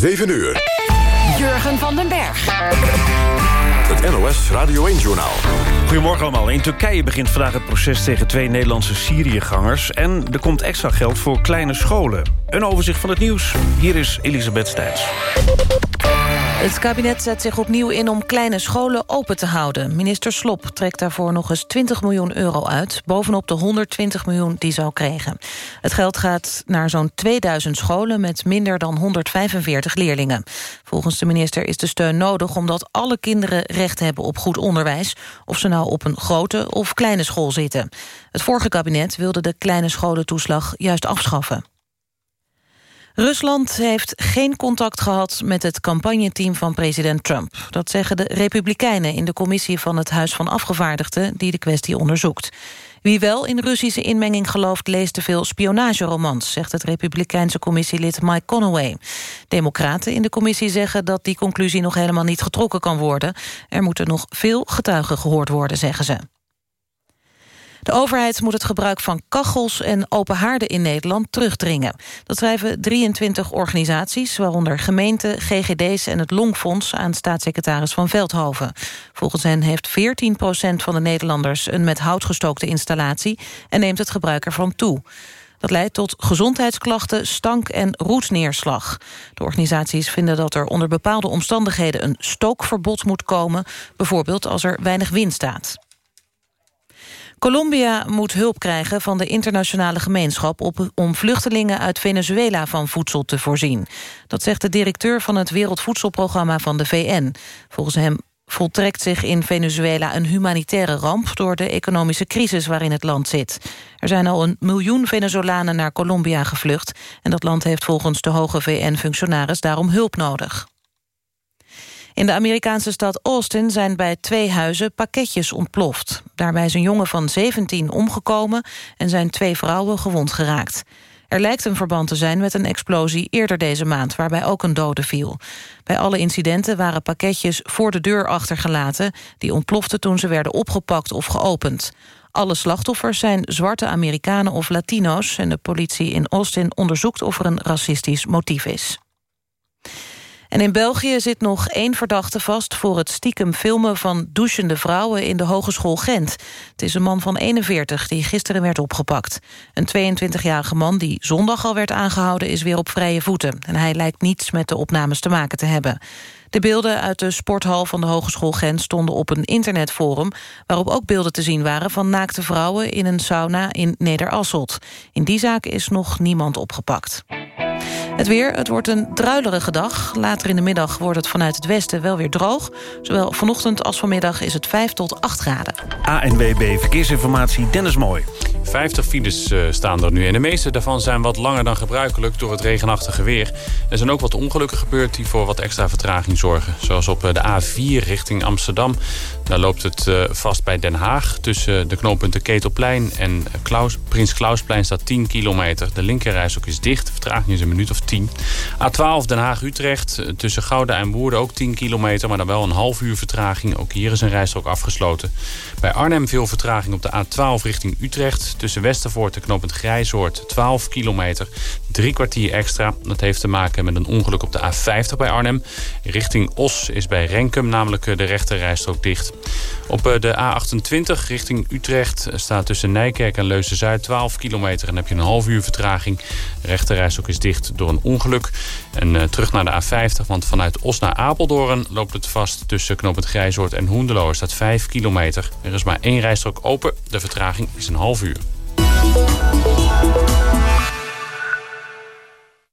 7 uur. Jurgen van den Berg. Het NOS Radio 1-journaal. Goedemorgen allemaal. In Turkije begint vandaag het proces tegen twee Nederlandse Syriëgangers. En er komt extra geld voor kleine scholen. Een overzicht van het nieuws. Hier is Elisabeth Stijns. Het kabinet zet zich opnieuw in om kleine scholen open te houden. Minister Slop trekt daarvoor nog eens 20 miljoen euro uit... bovenop de 120 miljoen die al kregen. Het geld gaat naar zo'n 2000 scholen met minder dan 145 leerlingen. Volgens de minister is de steun nodig omdat alle kinderen recht hebben op goed onderwijs... of ze nou op een grote of kleine school zitten. Het vorige kabinet wilde de kleine scholentoeslag juist afschaffen. Rusland heeft geen contact gehad met het campagneteam van president Trump. Dat zeggen de Republikeinen in de commissie van het Huis van Afgevaardigden... die de kwestie onderzoekt. Wie wel in Russische inmenging gelooft... leest te veel spionageromans, zegt het Republikeinse commissielid Mike Conaway. Democraten in de commissie zeggen dat die conclusie nog helemaal niet getrokken kan worden. Er moeten nog veel getuigen gehoord worden, zeggen ze. De overheid moet het gebruik van kachels en open haarden in Nederland terugdringen. Dat schrijven 23 organisaties, waaronder gemeenten, GGD's en het Longfonds aan staatssecretaris Van Veldhoven. Volgens hen heeft 14% van de Nederlanders een met hout gestookte installatie en neemt het gebruik ervan toe. Dat leidt tot gezondheidsklachten, stank en roetneerslag. De organisaties vinden dat er onder bepaalde omstandigheden een stookverbod moet komen, bijvoorbeeld als er weinig wind staat. Colombia moet hulp krijgen van de internationale gemeenschap... Om vluchtelingen uit Venezuela van voedsel te voorzien. Dat zegt de directeur van het Wereldvoedselprogramma van de VN. Volgens hem voltrekt zich in Venezuela een humanitaire ramp... door de economische crisis waarin het land zit. Er zijn al een miljoen Venezolanen naar Colombia gevlucht... en dat land heeft volgens de hoge VN-functionaris daarom hulp nodig. In de Amerikaanse stad Austin zijn bij twee huizen pakketjes ontploft. Daarbij is een jongen van 17 omgekomen en zijn twee vrouwen gewond geraakt. Er lijkt een verband te zijn met een explosie eerder deze maand... waarbij ook een dode viel. Bij alle incidenten waren pakketjes voor de deur achtergelaten... die ontploften toen ze werden opgepakt of geopend. Alle slachtoffers zijn zwarte Amerikanen of Latino's... en de politie in Austin onderzoekt of er een racistisch motief is. En in België zit nog één verdachte vast... voor het stiekem filmen van douchende vrouwen in de Hogeschool Gent. Het is een man van 41 die gisteren werd opgepakt. Een 22-jarige man die zondag al werd aangehouden... is weer op vrije voeten. En hij lijkt niets met de opnames te maken te hebben. De beelden uit de sporthal van de Hogeschool Gent stonden op een internetforum... waarop ook beelden te zien waren van naakte vrouwen in een sauna in Nederasselt. In die zaak is nog niemand opgepakt. Het weer, het wordt een druilerige dag. Later in de middag wordt het vanuit het westen wel weer droog. Zowel vanochtend als vanmiddag is het 5 tot 8 graden. ANWB Verkeersinformatie, Dennis Mooi. 50 files uh, staan er nu en de meeste daarvan zijn wat langer dan gebruikelijk door het regenachtige weer. Er zijn ook wat ongelukken gebeurd die voor wat extra vertraging zorgen. Zoals op eh, de A4 richting Amsterdam. Daar loopt het uh, vast bij Den Haag. Tussen de knooppunten Ketelplein en Klaus, Prins Klausplein staat 10 kilometer. De linkerrijstok is dicht. Vertraging is een minuut of 10. A12 Den Haag-Utrecht. Tussen Gouda en Woerden ook 10 kilometer. Maar dan wel een half uur vertraging. Ook hier is een rijstrook afgesloten. Bij Arnhem veel vertraging op de A12 richting Utrecht. Tussen Westervoort en knooppunt Grijzoord 12 kilometer. Drie kwartier extra. Dat heeft te maken met een ongeluk op de A50 bij Arnhem. Richting Os is bij Renkum namelijk de rechterrijstrook dicht. Op eh, de A28 richting Utrecht staat tussen Nijkerk en Leuzen-Zuid 12 kilometer. En heb je een half uur vertraging. De rechterrijstrook is dicht door een ongeluk. En terug naar de A50, want vanuit Os naar Apeldoorn loopt het vast tussen knooppunt Grijzoord en Hoendelo. Staat 5 kilometer. Er is maar één rijstrook open. De vertraging is een half uur.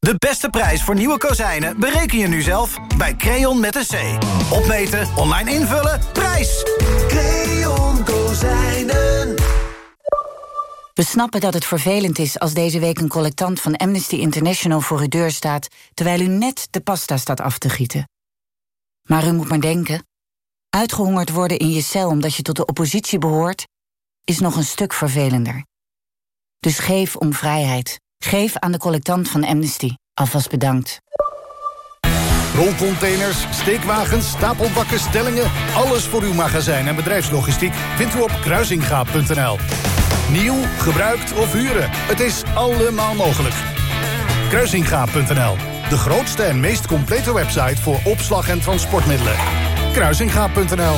De beste prijs voor nieuwe kozijnen bereken je nu zelf bij Creon met een C. Opmeten, online invullen, prijs! Creon Kozijnen. We snappen dat het vervelend is als deze week een collectant van Amnesty International voor uw deur staat... terwijl u net de pasta staat af te gieten. Maar u moet maar denken. Uitgehongerd worden in je cel omdat je tot de oppositie behoort... is nog een stuk vervelender. Dus geef om vrijheid. Geef aan de collectant van Amnesty. Alvast bedankt. Rolcontainers, steekwagens, stapelbakken, stellingen... alles voor uw magazijn en bedrijfslogistiek vindt u op kruisingaap.nl. Nieuw, gebruikt of huren, het is allemaal mogelijk. Kruisingaap.nl De grootste en meest complete website voor opslag en transportmiddelen. Kruisingaap.nl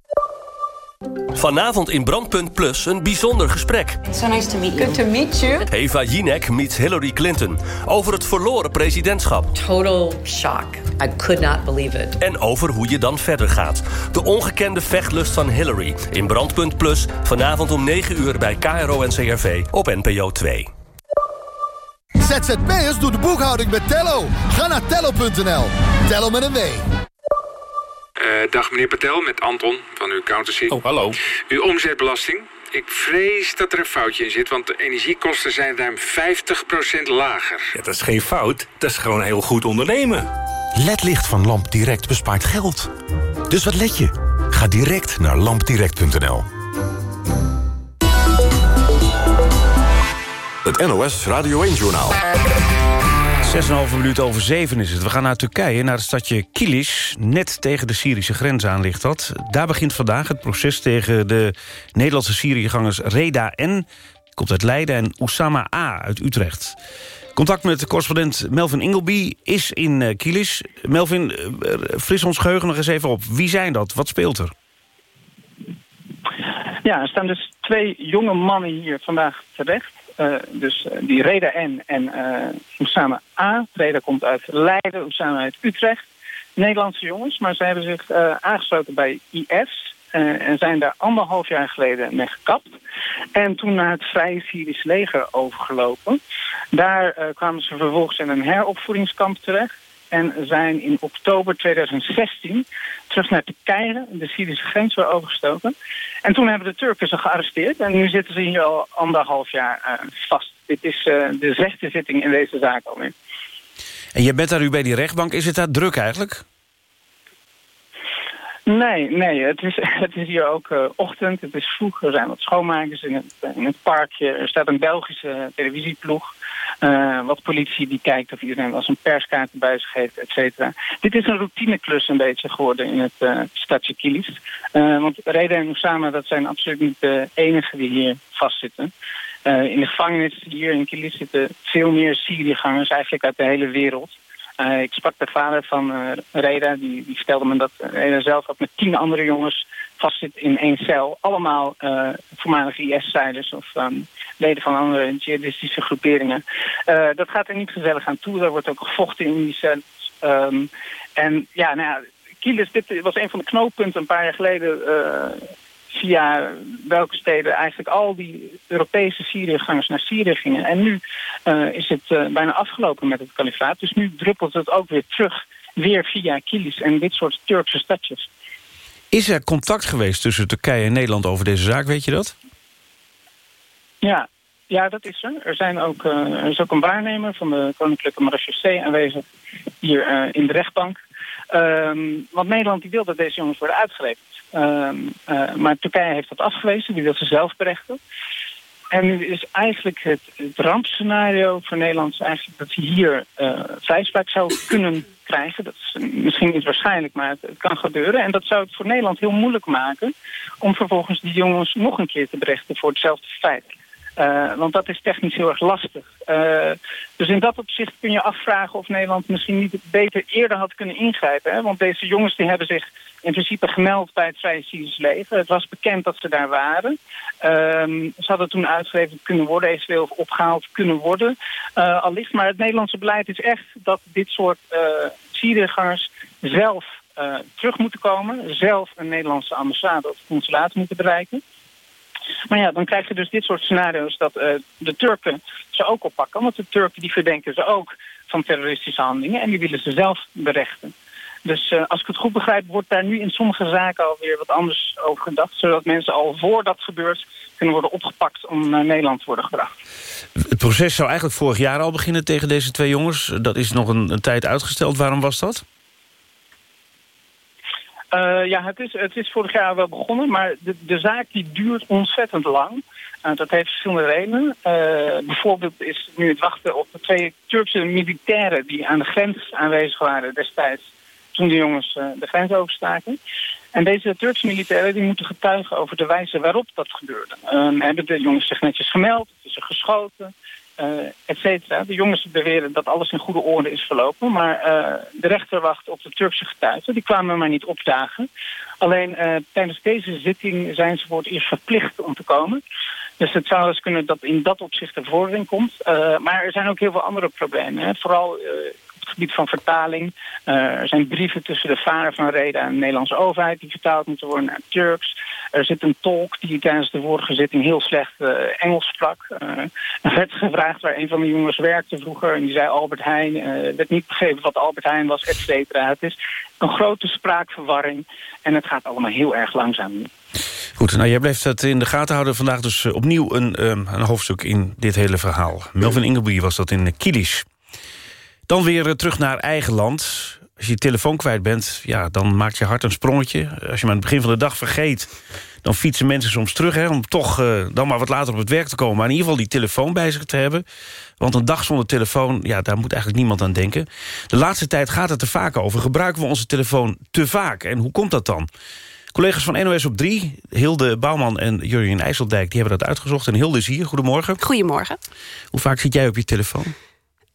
Vanavond in Brandpunt Plus een bijzonder gesprek. So nice to meet you. Good to meet you. Eva Jinek meets Hillary Clinton over het verloren presidentschap. Total shock. I could not believe it. En over hoe je dan verder gaat. De ongekende vechtlust van Hillary in Brandpunt Plus... vanavond om 9 uur bij KRO en CRV op NPO 2. ZZP'ers doen de boekhouding met Tello. Ga naar tello.nl. Tello met een W. Uh, dag meneer Patel, met Anton van uw accountancy. Oh, hallo. Uw omzetbelasting. Ik vrees dat er een foutje in zit, want de energiekosten zijn ruim 50% lager. Ja, dat is geen fout, dat is gewoon heel goed ondernemen. LED-licht van Lamp Direct bespaart geld. Dus wat let je? Ga direct naar lampdirect.nl. Het NOS Radio 1-journaal. 6,5 minuten over 7 is het. We gaan naar Turkije, naar het stadje Kilis. Net tegen de Syrische grens aan ligt dat. Daar begint vandaag het proces tegen de Nederlandse Syriëgangers Reda N. Komt uit Leiden en Oussama A. uit Utrecht. Contact met de correspondent Melvin Ingleby is in uh, Kilis. Melvin, uh, fris ons geheugen nog eens even op. Wie zijn dat? Wat speelt er? Ja, er staan dus twee jonge mannen hier vandaag terecht. Uh, dus uh, die Reda N en uh, Oussama A. Reda komt uit Leiden, Oussama uit Utrecht. Nederlandse jongens, maar ze hebben zich aangesloten bij IS... en zijn daar anderhalf jaar geleden mee gekapt. En toen naar het Vrije Syrisch leger overgelopen. Daar kwamen ze vervolgens in een heropvoedingskamp terecht en zijn in oktober 2016 terug naar Turkije, de Syrische grens, weer overgestoken. En toen hebben de Turken ze gearresteerd en nu zitten ze hier al anderhalf jaar uh, vast. Dit is uh, de zesde zitting in deze zaak alweer. En je bent daar nu bij die rechtbank. Is het daar druk eigenlijk? Nee, nee. Het is, het is hier ook uh, ochtend. Het is vroeg. Er zijn wat schoonmakers in het, in het parkje. Er staat een Belgische televisieploeg. Uh, wat politie die kijkt of iedereen wel zijn perskaart bij zich heeft, et cetera. Dit is een routineklus een beetje geworden in het uh, stadje Kilis. Uh, want Reda en Oussama, dat zijn absoluut niet de enigen die hier vastzitten. in de gevangenis hier in Kilis zitten veel meer Syriëgangers, eigenlijk uit de hele wereld. Ik sprak de vader van Reda, die, die, vertelde me dat Reda zelf ook met tien andere jongens vastzit in één cel. Allemaal voormalige IS-strijders of um, leden van andere jihadistische groeperingen. dat gaat er niet gezellig aan toe. Er wordt ook gevochten in die cel. Um, en ja, nou ja, Kielis, dit was een van de knooppunten een paar jaar geleden via welke steden eigenlijk al die Europese Syriëgangers naar Syrië gingen. En nu uh, is het uh, bijna afgelopen met het kalifaat. Dus nu druppelt het ook weer terug, weer via Kilis en dit soort Turkse stadjes. Is er contact geweest tussen Turkije en Nederland over deze zaak, weet je dat? Ja, ja dat is er. Er, zijn ook, uh, er is ook een waarnemer van de Koninklijke Marechaussee aanwezig hier in de rechtbank. Um, want Nederland wil dat deze jongens worden uitgeleverd. Um, uh, maar Turkije heeft dat afgewezen, die wil ze zelf berechten. En nu is eigenlijk het, rampscenario voor Nederland eigenlijk dat ze hier vrijspraak zou kunnen krijgen. Dat is misschien niet waarschijnlijk, maar het, het, kan gebeuren. En dat zou het voor Nederland heel moeilijk maken om vervolgens die jongens nog een keer te berechten voor hetzelfde feit. Uh, want dat is technisch heel erg lastig. Uh, dus in dat opzicht kun je afvragen of Nederland misschien niet beter eerder had kunnen ingrijpen. Hè? Want deze jongens die hebben zich in principe gemeld bij het Vrije Syrisch leger. Het was bekend dat ze daar waren. Uh, ze hadden toen uitgeleverd kunnen worden, eventueel opgehaald kunnen worden. Uh, allicht, maar het Nederlandse beleid is echt dat dit soort Syriëgangers zelf terug moeten komen. Zelf een Nederlandse ambassade of consulaat moeten bereiken. Maar ja, dan krijg je dus dit soort scenario's dat uh, de Turken ze ook oppakken. Want de Turken die verdenken ze ook van terroristische handelingen en die willen ze zelf berechten. Dus uh, als ik het goed begrijp, wordt daar nu in sommige zaken alweer wat anders over gedacht. Zodat mensen al voor dat gebeurt kunnen worden opgepakt om naar Nederland te worden gebracht. Het proces zou eigenlijk vorig jaar al beginnen tegen deze twee jongens. Dat is nog een tijd uitgesteld. Waarom was dat? Uh, ja, het is, het is vorig jaar wel begonnen, maar de, de zaak die duurt ontzettend lang. Uh, dat heeft verschillende redenen. Uh, bijvoorbeeld is nu het wachten op de twee Turkse militairen die aan de grens aanwezig waren destijds toen de jongens de grens overstaken. En deze Turkse militairen die moeten getuigen over de wijze waarop dat gebeurde. hebben de jongens zich netjes gemeld, is er geschoten, uh, et cetera. De jongens beweren dat alles in goede orde is verlopen. Maar uh, de rechter wacht op de Turkse getuigen. Die kwamen maar niet opdagen. Alleen uh, tijdens deze zitting zijn ze voor het eerst verplicht om te komen. Dus het zou eens kunnen dat in dat opzicht de vordering komt. maar er zijn ook heel veel andere problemen. Hè. Vooral gebied van vertaling. Uh, er zijn brieven tussen de vader van Reda en de Nederlandse overheid... die vertaald moeten worden naar Turks. Er zit een tolk die tijdens de vorige zitting heel slecht uh, Engels sprak. Uh, er werd gevraagd waar een van de jongens werkte vroeger... en die zei Albert Heijn. Uh, werd niet begrepen wat Albert Heijn was, et cetera. Het is een grote spraakverwarring en het gaat allemaal heel erg langzaam Goed, nou jij blijft het in de gaten houden. Vandaag dus opnieuw een, een hoofdstuk in dit hele verhaal. Melvin Ingelby was dat in Kielis. Dan weer eh, terug naar eigen land. Als je je telefoon kwijt bent, ja, dan maakt je hart een sprongetje. Als je hem aan het begin van de dag vergeet... dan fietsen mensen soms terug hè, om toch uh, dan maar wat later op het werk te komen. Maar in ieder geval die telefoon bij zich te hebben. Want een dag zonder telefoon, ja, daar moet eigenlijk niemand aan denken. De laatste tijd gaat het er vaak over. Gebruiken we onze telefoon te vaak? En hoe komt dat dan? Collega's van NOS op 3, Hilde Bouwman en Jurjen IJsseldijk... die hebben dat uitgezocht. En Hilde is hier. Goedemorgen. Goedemorgen. Hoe vaak zit jij op je telefoon?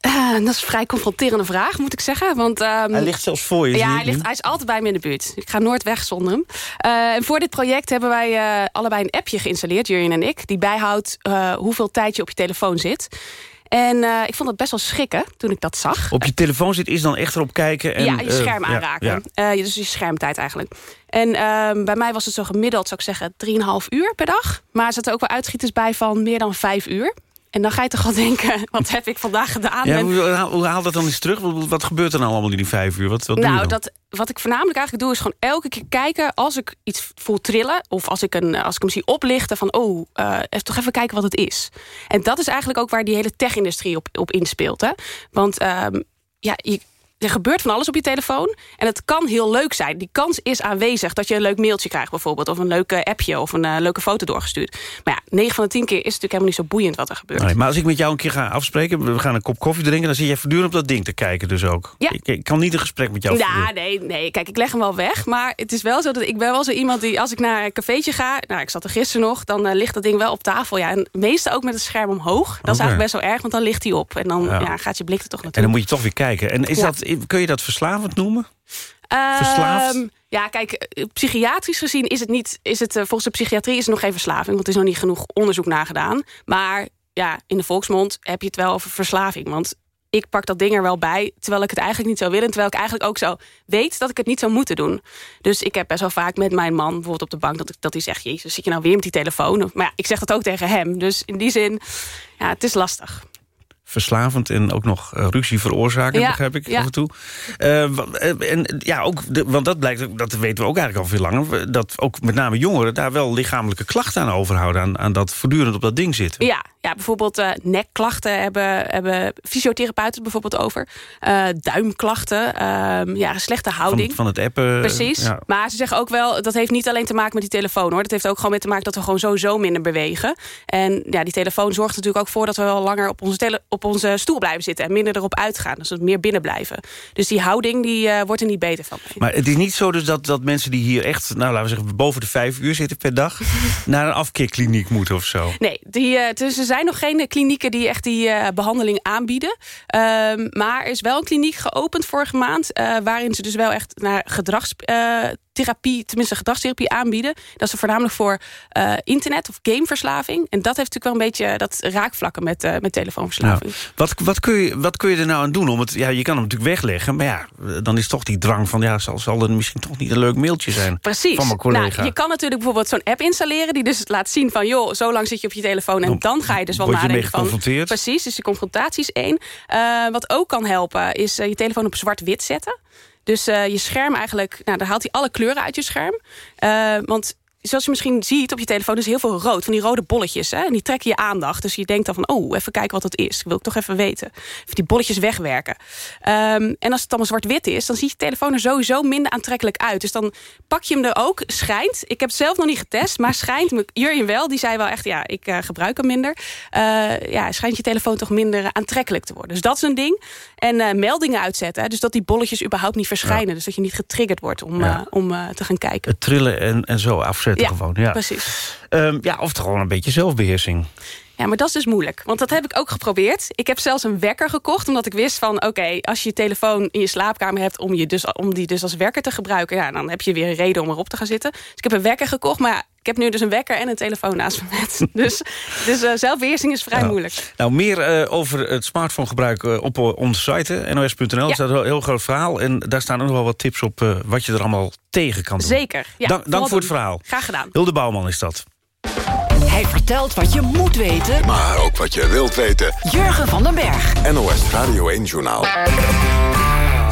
Uh, dat is een vrij confronterende vraag, moet ik zeggen. Want, um, hij ligt zelfs voor je. Ja, hij, ligt, hij, is altijd bij me in de buurt. Ik ga nooit weg zonder hem. Uh, en voor dit project hebben wij uh, allebei een appje geïnstalleerd, Jurjen en ik... die bijhoudt hoeveel tijd je op je telefoon zit. En ik vond het best wel schrikken toen ik dat zag. Op je telefoon zit is dan echt erop kijken? En, ja, je scherm aanraken. Ja, ja. dus je schermtijd eigenlijk. En ehm, bij mij was het zo gemiddeld, zou ik zeggen, 3,5 uur per dag. Maar er zaten ook wel uitschieters bij van meer dan 5 uur. En dan ga je toch wel denken, wat heb ik vandaag gedaan? Ja, hoe, hoe haal dat dan eens terug? Wat, wat gebeurt er nou allemaal in die vijf uur? Wat, wat nou, dat, wat ik voornamelijk eigenlijk doe... is gewoon elke keer kijken als ik iets voel trillen... of als ik, een, als ik hem zie oplichten van... oh, uh, toch even kijken wat het is. En dat is eigenlijk ook waar die hele tech-industrie op, op inspeelt. Hè? Want um, ja, je, er gebeurt van alles op je telefoon. En het kan heel leuk zijn. Die kans is aanwezig dat je een leuk mailtje krijgt bijvoorbeeld. Of een leuke appje of een uh, leuke foto doorgestuurd. Maar ja, 9 van de 10 keer is het natuurlijk helemaal niet zo boeiend wat er gebeurt. Nee, maar als ik met jou een keer ga afspreken, we gaan een kop koffie drinken... dan zie je voortdurend op dat ding te kijken dus ook. Ja. Ik, ik kan niet een gesprek met jou voeren. Ja, nee, nee, kijk, ik leg hem wel weg. Maar het is wel zo dat ik ben wel zo iemand die als ik naar een cafeetje ga... nou, ik zat er gisteren nog, dan uh, ligt dat ding wel op tafel. Ja, en meestal ook met het scherm omhoog. Dat is eigenlijk best wel erg, want dan ligt hij op. En dan ja. ja gaat je blik er toch naartoe. En dan moet je toch weer kijken. En is dat, kun je dat verslavend noemen? Verslaafd? Um, ja, kijk, eh, psychiatrisch gezien is het niet... Is het, uh, volgens de psychiatrie is het nog geen verslaving... want er is nog niet genoeg onderzoek naar gedaan. Maar ja, in de volksmond heb je het wel over verslaving. Want ik pak dat ding er wel bij, terwijl ik het eigenlijk niet zou willen... terwijl ik eigenlijk ook zo weet dat ik het niet zou moeten doen. Dus ik heb best wel vaak met mijn man bijvoorbeeld op de bank... dat, ik, dat hij zegt, jezus, zit je nou weer met die telefoon? Maar ja, ik zeg dat ook tegen hem. Dus in die zin, ja, het is lastig verslavend en ook nog uh, ruzie veroorzaken, ja, begrijp ik af en toe. Uh, en ja, ook de, want dat blijkt, dat weten we ook eigenlijk al veel langer... dat ook met name jongeren daar wel lichamelijke klachten aan overhouden... aan, aan dat voortdurend op dat ding zitten. Ja, ja bijvoorbeeld uh, nekklachten hebben, hebben fysiotherapeuten bijvoorbeeld over. duimklachten, ehm, ja, slechte houding. Van, van het appen. Precies, ja. maar ze zeggen ook wel... dat heeft niet alleen te maken met die telefoon, hoor. Dat heeft ook gewoon mee te maken dat we gewoon sowieso minder bewegen. En ja, die telefoon zorgt natuurlijk ook voor... dat we wel langer op onze telefoon op onze stoel blijven zitten en minder erop uitgaan. Dus meer binnen blijven. Dus die houding die, uh, wordt er niet beter van. Maar het is niet zo dus dat, dat mensen die hier echt, nou laten we zeggen, boven de vijf uur zitten per dag, naar een afkeerkliniek moeten of zo? Nee, die, uh, dus er zijn nog geen klinieken die echt die uh, behandeling aanbieden. Um, maar er is wel een kliniek geopend vorige maand, waarin ze dus wel echt naar gedrags therapie, tenminste gedragstherapie aanbieden. Dat is voornamelijk voor uh, internet of gameverslaving. En dat heeft natuurlijk wel een beetje dat raakvlakken met, uh, met telefoonverslaving. Nou, wat, wat, kun je, wat kun je er nou aan doen? Om het, ja, je kan hem natuurlijk wegleggen, maar ja, dan is toch die drang van... ja, zal, zal er misschien toch niet een leuk mailtje zijn Precies. van mijn collega. Nou, je kan natuurlijk bijvoorbeeld zo'n app installeren... die dus laat zien van, joh, zo lang zit je op je telefoon... en dan ga je dus wel nadenken van... Precies, dus de confrontatie is één. Uh, wat ook kan helpen, is je telefoon op zwart-wit zetten. Dus uh, je scherm eigenlijk, nou, dan haalt hij alle kleuren uit je scherm. Uh, want zoals je misschien ziet op je telefoon... is heel veel rood, van die rode bolletjes. Hè? En die trekken je aandacht. Dus je denkt dan van, oh, even kijken wat het is. Wil ik toch even weten. Even die bolletjes wegwerken. Ehm, en als het allemaal zwart-wit is... dan ziet je telefoon er sowieso minder aantrekkelijk uit. Dus dan pak je hem er ook, schijnt. Ik heb het zelf nog niet getest, maar schijnt... Jurjen wel, die zei wel echt, ja, ik uh, gebruik hem minder. Uh, ja, schijnt je telefoon toch minder aantrekkelijk te worden. Dus dat is een ding. En uh, meldingen uitzetten. Hè? Dus dat die bolletjes überhaupt niet verschijnen. Dus dat je niet getriggerd wordt om, ja. om te gaan kijken. Het trillen en, en zo afzetten ja, gewoon. Ja, precies. Um, ja, of gewoon een beetje zelfbeheersing. Ja, maar dat is dus moeilijk. Want dat heb ik ook geprobeerd. Ik heb zelfs een wekker gekocht. Omdat ik wist van, oké, okay, als je je telefoon in je slaapkamer hebt... Om, je dus, om die dus als wekker te gebruiken... Ja, dan heb je weer een reden om erop te gaan zitten. Dus ik heb een wekker gekocht. Maar ik heb nu dus een wekker en een telefoon naast me met. Dus, dus uh, zelfbeheersing is vrij ja. moeilijk. Nou, meer uh, over het smartphonegebruik uh, op onze site, nos.nl. Ja. staat een heel groot verhaal. En daar staan ook nog wel wat tips op wat je er allemaal tegen kan doen. Zeker. Ja, dank dank voor het verhaal. Graag gedaan. Hilde Bouwman is dat. Hij vertelt wat je moet weten. Maar ook wat je wilt weten. Jurgen van den Berg. NOS Radio 1 Journaal.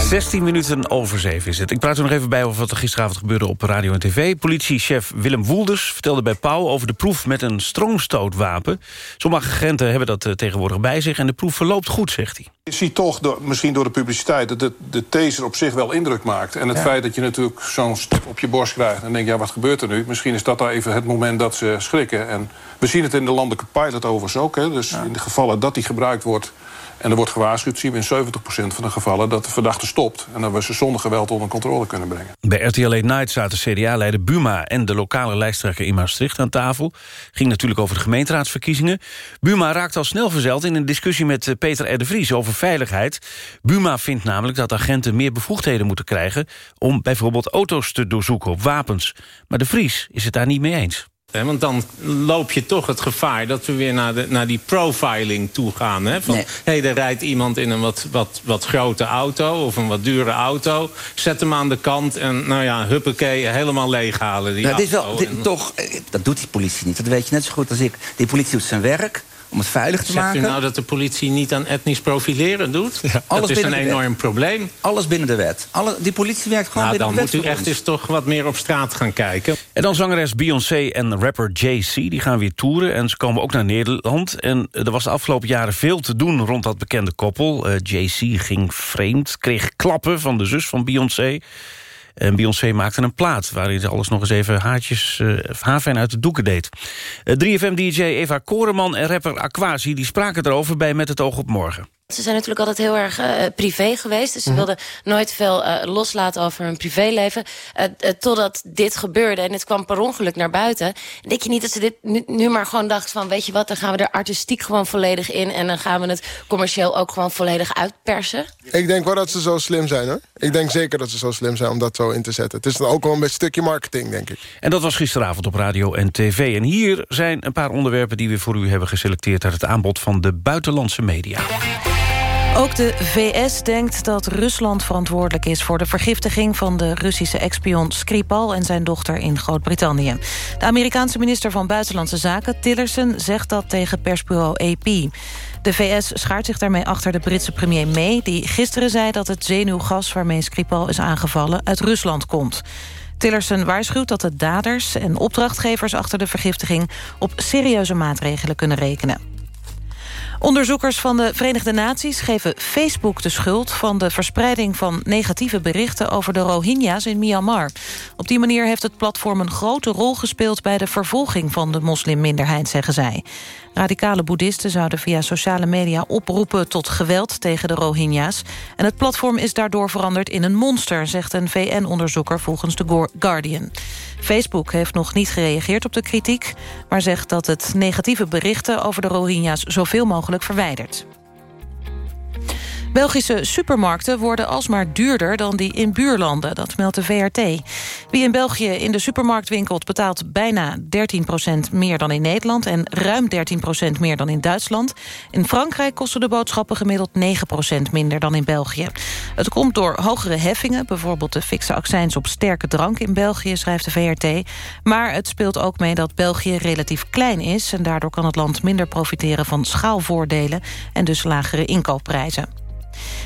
16 minuten over 7 is het. Ik praat er nog even bij over wat er gisteravond gebeurde op radio en tv. Politiechef Willem Woelders vertelde bij Pauw over de proef met een stroomstootwapen. Sommige agenten hebben dat tegenwoordig bij zich en de proef verloopt goed, zegt hij. Je ziet toch, door, misschien door de publiciteit, dat de, de taser op zich wel indruk maakt. En het ja. feit dat je natuurlijk zo'n stip op je borst krijgt... en denk ja, wat gebeurt er nu? Misschien is dat daar even het moment dat ze schrikken. En we zien het in de landelijke pilot overigens ook. Hè. Dus ja. in de gevallen dat die gebruikt wordt... en er wordt gewaarschuwd, zien we in 70% van de gevallen... dat de verdachte stopt en dat we ze zonder geweld onder controle kunnen brengen. Bij RTL Late Night zaten CDA-leider Buma... en de lokale lijsttrekker in Maastricht aan tafel. Ging natuurlijk over de gemeenteraadsverkiezingen. Buma raakte al snel verzeld in een discussie met Peter R. de Vries... over veiligheid. Buma vindt namelijk dat agenten meer bevoegdheden moeten krijgen... om bijvoorbeeld auto's te doorzoeken op wapens. Maar de Vries is het daar niet mee eens. He, want dan loop je toch het gevaar dat we weer naar, de, naar die profiling toe gaan. Hè? Van, nee. hey, er rijdt iemand in een wat, wat, wat grote auto of een wat dure auto. Zet hem aan de kant en nou ja, huppakee, helemaal leeghalen. Die nou, dit is auto. wel, dit, toch, dat doet die politie niet. Dat weet je net zo goed als ik. Die politie doet zijn werk om het veilig te Zegt maken. u nou dat de politie niet aan etnisch profileren doet? Ja. Dat is een enorm wet. probleem. Alles binnen de wet. Alle, die politie werkt gewoon nou, binnen de wet Dan moet u echt eens toch wat meer op straat gaan kijken. En dan zangeres Beyoncé en rapper Jay-Z. Die gaan weer toeren en ze komen ook naar Nederland. En er was de afgelopen jaren veel te doen rond dat bekende koppel. Uh, Jay-Z ging vreemd, kreeg klappen van de zus van Beyoncé. En Beyoncé maakte een plaat waarin ze alles nog eens even haartjes, uh, uit de doeken deed. Uh, 3FM-dj Eva Koreman en rapper Aquasi die spraken erover bij Met het oog op morgen. Ze zijn natuurlijk altijd heel erg uh, privé geweest. Dus ze mm -hmm. wilden nooit veel uh, loslaten over hun privéleven. Uh, totdat dit gebeurde en het kwam per ongeluk naar buiten. En denk je niet dat ze dit nu, nu, maar gewoon dachten van... weet je wat, dan gaan we er artistiek gewoon volledig in... en dan gaan we het commercieel ook gewoon volledig uitpersen? Ik denk wel dat ze zo slim zijn, hoor. Ik denk zeker dat ze zo slim zijn om dat zo in te zetten. Het is dan ook wel een stukje marketing, denk ik. En dat was gisteravond op radio en tv. En hier zijn een paar onderwerpen die we voor u hebben geselecteerd... uit het aanbod van de buitenlandse media. Ook de VS denkt dat Rusland verantwoordelijk is... voor de vergiftiging van de Russische expion Skripal... en zijn dochter in Groot-Brittannië. De Amerikaanse minister van Buitenlandse Zaken, Tillerson... zegt dat tegen persbureau AP. De VS schaart zich daarmee achter de Britse premier May... die gisteren zei dat het zenuwgas waarmee Skripal is aangevallen... uit Rusland komt. Tillerson waarschuwt dat de daders en opdrachtgevers achter de vergiftiging... op serieuze maatregelen kunnen rekenen. Onderzoekers van de Verenigde Naties geven Facebook de schuld... van de verspreiding van negatieve berichten over de Rohingya's in Myanmar. Op die manier heeft het platform een grote rol gespeeld... bij de vervolging van de moslimminderheid, zeggen zij. Radicale boeddhisten zouden via sociale media oproepen tot geweld tegen de Rohingya's. En het platform is daardoor veranderd in een monster, zegt een VN-onderzoeker volgens The Guardian. Facebook heeft nog niet gereageerd op de kritiek... maar zegt dat het negatieve berichten over de Rohingya's zoveel mogelijk verwijdert. Belgische supermarkten worden alsmaar duurder dan die in buurlanden. Dat meldt de VRT. Wie in België in de supermarkt winkelt betaalt bijna 13% meer dan in Nederland... en ruim 13% meer dan in Duitsland. In Frankrijk kosten de boodschappen gemiddeld 9% minder dan in België. Het komt door hogere heffingen, bijvoorbeeld de fikse accijns op sterke drank in België, schrijft de VRT. Maar het speelt ook mee dat België relatief klein is... en daardoor kan het land minder profiteren van schaalvoordelen... en dus lagere inkoopprijzen.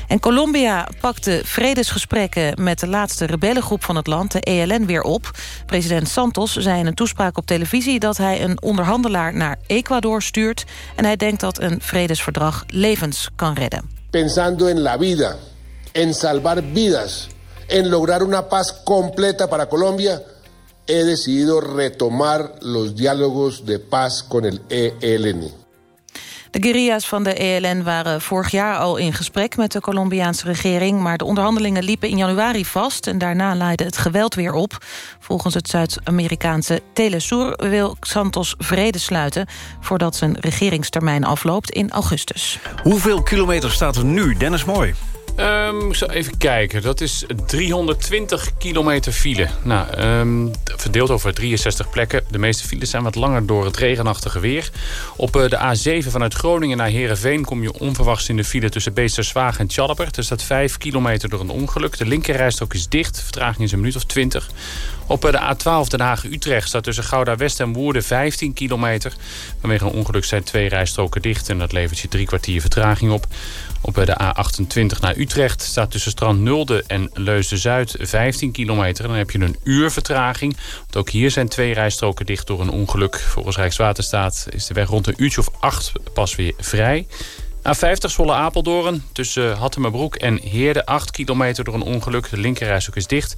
En Colombia pakt de vredesgesprekken met de laatste rebellengroep van het land, de ELN, weer op. President Santos zei in een toespraak op televisie dat hij een onderhandelaar naar Ecuador stuurt. En hij denkt dat een vredesverdrag levens kan redden. Pensando en la vida, en salvar vidas, en lograr una paz completa para Colombia, he decidido retomar los diálogos de paz con el ELN. De guerrilla's van de ELN waren vorig jaar al in gesprek met de Colombiaanse regering... maar de onderhandelingen liepen in januari vast... en daarna leidde het geweld weer op. Volgens het Zuid-Amerikaanse Telesur wil Santos vrede sluiten... voordat zijn regeringstermijn afloopt in augustus. Hoeveel kilometer staat er nu? Dennis Mooi. Um, zo even kijken. Dat is 320 kilometer file. Nou, um, verdeeld over 63 plekken. De meeste files zijn wat langer door het regenachtige weer. Op uh, de A7 vanuit Groningen naar Heerenveen... kom je onverwachts in de file tussen Beesterswaag en Tjalleper. Er staat 5 kilometer door een ongeluk. De linkerrijstrook is dicht. Vertraging is een minuut of 20. Op de A12 Den Haag-Utrecht staat tussen Gouda West en Woerden 15 kilometer. Vanwege een ongeluk zijn twee rijstroken dicht... en dat levert je drie kwartier vertraging op. Op de A28 naar Utrecht staat tussen Strand Nulde en Leusden-Zuid 15 kilometer. Dan heb je een uur vertraging. Want ook hier zijn twee rijstroken dicht door een ongeluk. Volgens Rijkswaterstaat is de weg rond een uurtje of acht pas weer vrij. A50 Zwolle-Apeldoorn tussen Hattemerbroek en Heerde 8 kilometer door een ongeluk. De linkerrijstrook is dicht.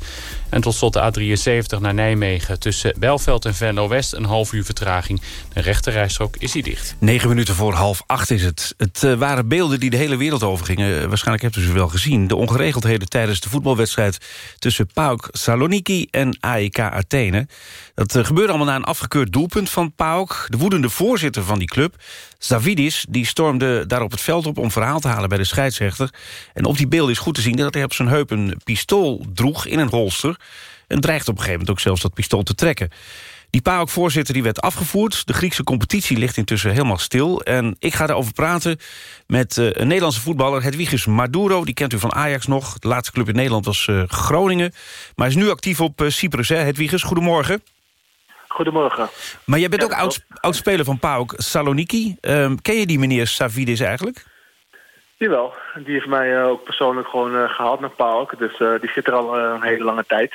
En tot slot de A73 naar Nijmegen tussen Belveld en Venlo-West een half uur vertraging. De rechterrijstrook is hier dicht. 9 minuten voor half acht is het. Het uh, waren beelden die de hele wereld overgingen. Waarschijnlijk hebt u ze wel gezien. De ongeregeldheden tijdens de voetbalwedstrijd tussen PAOK Saloniki en AEK Athene. Dat uh, gebeurde allemaal na een afgekeurd doelpunt van PAOK. De woedende voorzitter van die club, Zavidis, die stormde daarop het veld op om verhaal te halen bij de scheidsrechter. En op die beelden is goed te zien dat hij op zijn heup een pistool droeg in een holster. En dreigt op een gegeven moment ook zelfs dat pistool te trekken. Die PAOK-voorzitter die werd afgevoerd. De Griekse competitie ligt intussen helemaal stil. En ik ga daarover praten met uh, een Nederlandse voetballer... Hedwigus Maduro, die kent u van Ajax nog. De laatste club in Nederland was uh, Groningen. Maar is nu actief op uh, Cyprus, hè? Hedwigus, goedemorgen. Goedemorgen. Maar jij bent ook oud, oud speler van PAOK Saloniki. Um, ken je die meneer Savidis eigenlijk? Jawel, die heeft mij uh, ook persoonlijk gewoon uh, gehaald naar PAOK. Dus uh, die zit er al een hele lange tijd.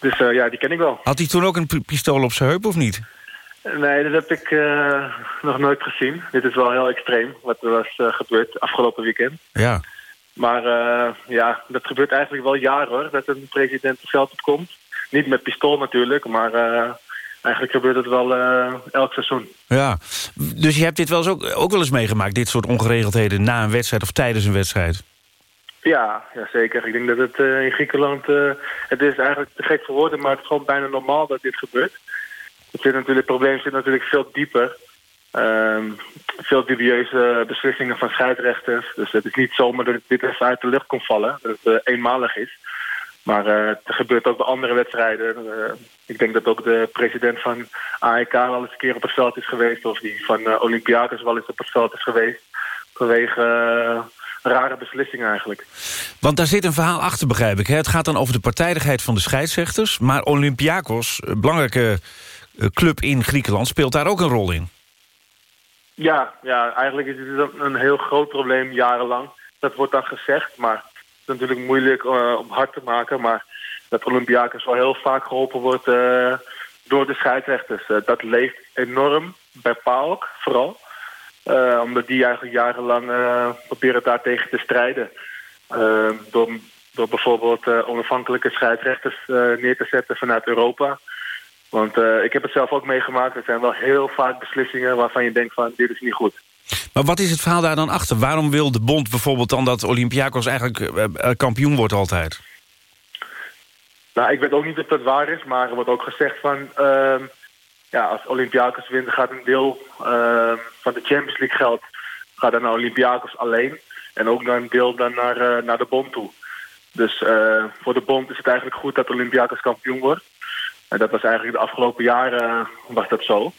Dus ja, die ken ik wel. Had hij toen ook een pistool op zijn heup of niet? Nee, dat heb ik nog nooit gezien. Dit is wel heel extreem, wat er was gebeurd afgelopen weekend. Ja. Maar ja, dat gebeurt eigenlijk wel jaren hoor, dat een president het veld opkomt. Niet met pistool natuurlijk, maar uh, eigenlijk gebeurt het wel uh, elk seizoen. Ja, dus je hebt dit wel eens ook, ook wel eens meegemaakt, dit soort ongeregeldheden na een wedstrijd of tijdens een wedstrijd? Ja, ja zeker. Ik denk dat het uh, in Griekenland, het is eigenlijk te gek voor woorden, maar het is gewoon bijna normaal dat dit gebeurt. Het, zit natuurlijk, het probleem zit natuurlijk veel dieper. Um, veel dubieuze beslissingen van scheidsrechters. Dus het is niet zomaar dat dit even uit de lucht kon vallen, dat het eenmalig is. Maar het gebeurt ook bij andere wedstrijden. Uh, ik denk dat ook de president van AEK wel eens een keer op het veld is geweest. Of die van uh, Olympiakos wel eens op het veld is geweest. Vanwege rare beslissingen eigenlijk. Want daar zit een verhaal achter, begrijp ik. Hè? Het gaat dan over de partijdigheid van de scheidsrechters. Maar Olympiakos, een belangrijke club in Griekenland... speelt daar ook een rol in. Ja, ja eigenlijk is het een heel groot probleem jarenlang. Dat wordt dan gezegd, maar natuurlijk moeilijk uh, om hard te maken. Maar dat Olympiakos wel heel vaak geholpen wordt uh, door de scheidsrechters. Uh, dat leeft enorm bij PAOK vooral. omdat die eigenlijk jarenlang proberen daar tegen te strijden. door, door bijvoorbeeld onafhankelijke scheidsrechters neer te zetten vanuit Europa. Want ik heb het zelf ook meegemaakt. Er zijn wel heel vaak beslissingen waarvan je denkt van dit is niet goed. Maar wat is het verhaal daar dan achter? Waarom wil de bond bijvoorbeeld dan dat Olympiakos eigenlijk uh, kampioen wordt altijd? Nou, ik weet ook niet of dat waar is, maar er wordt ook gezegd van... Uh, ja, als Olympiakos wint, gaat een deel uh, van de Champions League geld... gaat dan naar Olympiakos alleen. En ook een deel dan naar, naar de bond toe. Dus voor de bond is het eigenlijk goed dat Olympiakos kampioen wordt. En dat was eigenlijk de afgelopen jaren was dat zo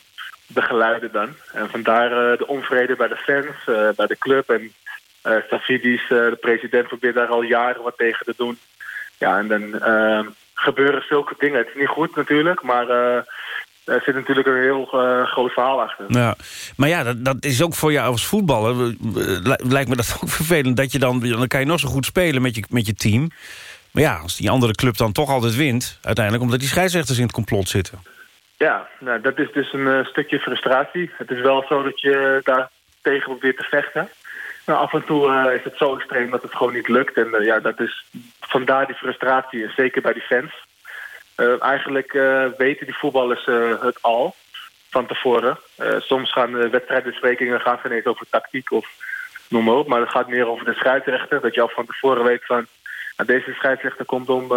de geluiden dan. En vandaar uh, de onvrede bij de fans, uh, bij de club. En uh, Stafidis, de president, probeert daar al jaren wat tegen te doen. Ja, en dan gebeuren zulke dingen. Het is niet goed natuurlijk, maar Daar zit natuurlijk een heel eh, groot verhaal achter. Ja. Maar ja, dat, dat is ook voor jou als voetballer... eh, li- lijkt me dat ook vervelend. Dat je dan, dan kan je nog zo goed spelen met je, met je team. Maar ja, als die andere club dan toch altijd wint... uiteindelijk omdat die scheidsrechters in het complot zitten. Ja, nou, dat is dus een eh, stukje frustratie. Het is wel zo dat je daar tegen probeert te vechten. Nou, af en toe eh, is het zo extreem dat het gewoon niet lukt. En eh, ja, dat is vandaar die frustratie. Zeker bij die fans. Eigenlijk weten die voetballers het al van tevoren. Soms gaan de wedstrijdbesprekingen gaan over tactiek of noem maar op. Maar het gaat meer over de scheidsrechter. Dat je al van tevoren weet van... nou, deze scheidsrechter komt om,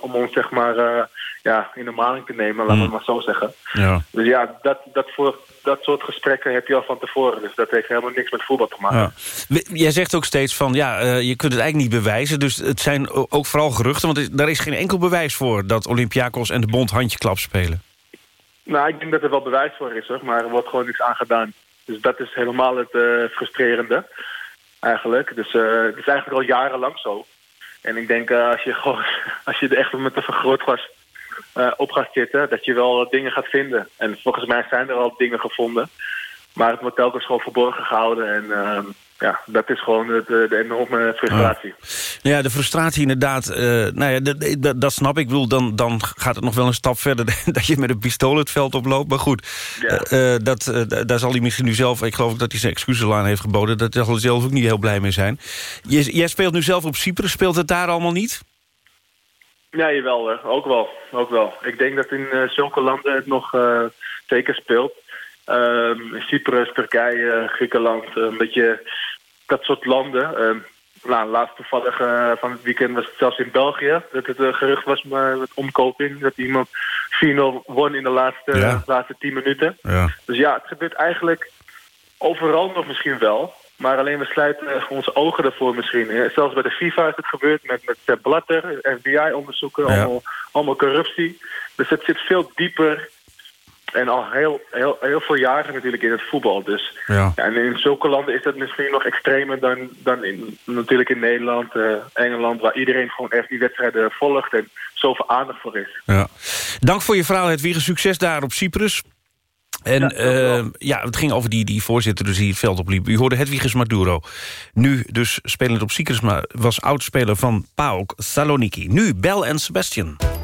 om ons zeg maar, ja, in de maling te nemen. Laten we het maar zo zeggen. Ja. Dus ja, dat, dat, voor, dat soort gesprekken heb je al van tevoren. Dus dat heeft helemaal niks met voetbal te maken. Ja. Jij zegt ook steeds van, ja, eh, je kunt het eigenlijk niet bewijzen. Dus het zijn ook vooral geruchten. Want er- daar is geen enkel bewijs voor... dat Olympiakos en de bond handjeklap spelen. Nou, ik denk dat er wel bewijs voor is, hoor, maar er wordt gewoon niks aan gedaan. Dus dat is helemaal het eh, frustrerende, eigenlijk. Dus eh, het is eigenlijk al jarenlang zo. En ik denk, als je gewoon, als je er echt met een vergrootglas eh op gaat zitten, dat je wel dingen gaat vinden. En volgens mij zijn er al dingen gevonden. Maar het wordt telkens gewoon verborgen gehouden. En ehm, ja, dat is gewoon het, eh, de enorme frustratie. Nou ja, de frustratie inderdaad, eh, nou ja, dat, snap ik. Ik bedoel, dan, dan gaat het nog wel een stap verder... dat je met een pistool het veld oploopt. Maar goed, dat, da- daar zal hij misschien nu zelf... ik geloof dat hij zijn excuses aan heeft geboden... dat zal hij zelf ook niet heel blij mee zijn. Je- jij speelt nu zelf op Cyprus, speelt het daar allemaal niet? Ja, jawel hoor. Ook wel. Ook wel. Ik denk dat in eh, zulke landen het nog eh, zeker speelt. Ehm, Cyprus, Turkije, Griekenland, eh, een beetje dat soort landen. Ehm, nou, laatst toevallig eh, van het weekend was het zelfs in België. Dat het eh, gerucht was met met omkoping. Dat iemand 4-0 won in de laatste, Ja. laatste 10 minuten. Ja. Dus ja, het gebeurt eigenlijk overal nog misschien wel. Maar alleen we sluiten eh, onze ogen ervoor misschien. Zelfs bij de FIFA is het gebeurd met, met Blatter, FBI-onderzoeken, Ja. allemaal, allemaal corruptie. Dus het zit veel dieper en al heel, heel, heel veel jaren natuurlijk in het voetbal. Dus Ja. ja, en in zulke landen is dat misschien nog extremer dan, dan in, natuurlijk in Nederland, eh, Engeland... waar iedereen gewoon echt die wedstrijden volgt en zoveel aandacht voor is. Ja. Dank voor je verhaal, Hedwige. Succes daar op Cyprus. En ja, ja, het ging over die, die voorzitter dus die het veld opliep. U hoorde Hedwiges Maduro. Nu dus spelend op maar was oudspeler van PAOK Saloniki. Nu Bel en Sebastian.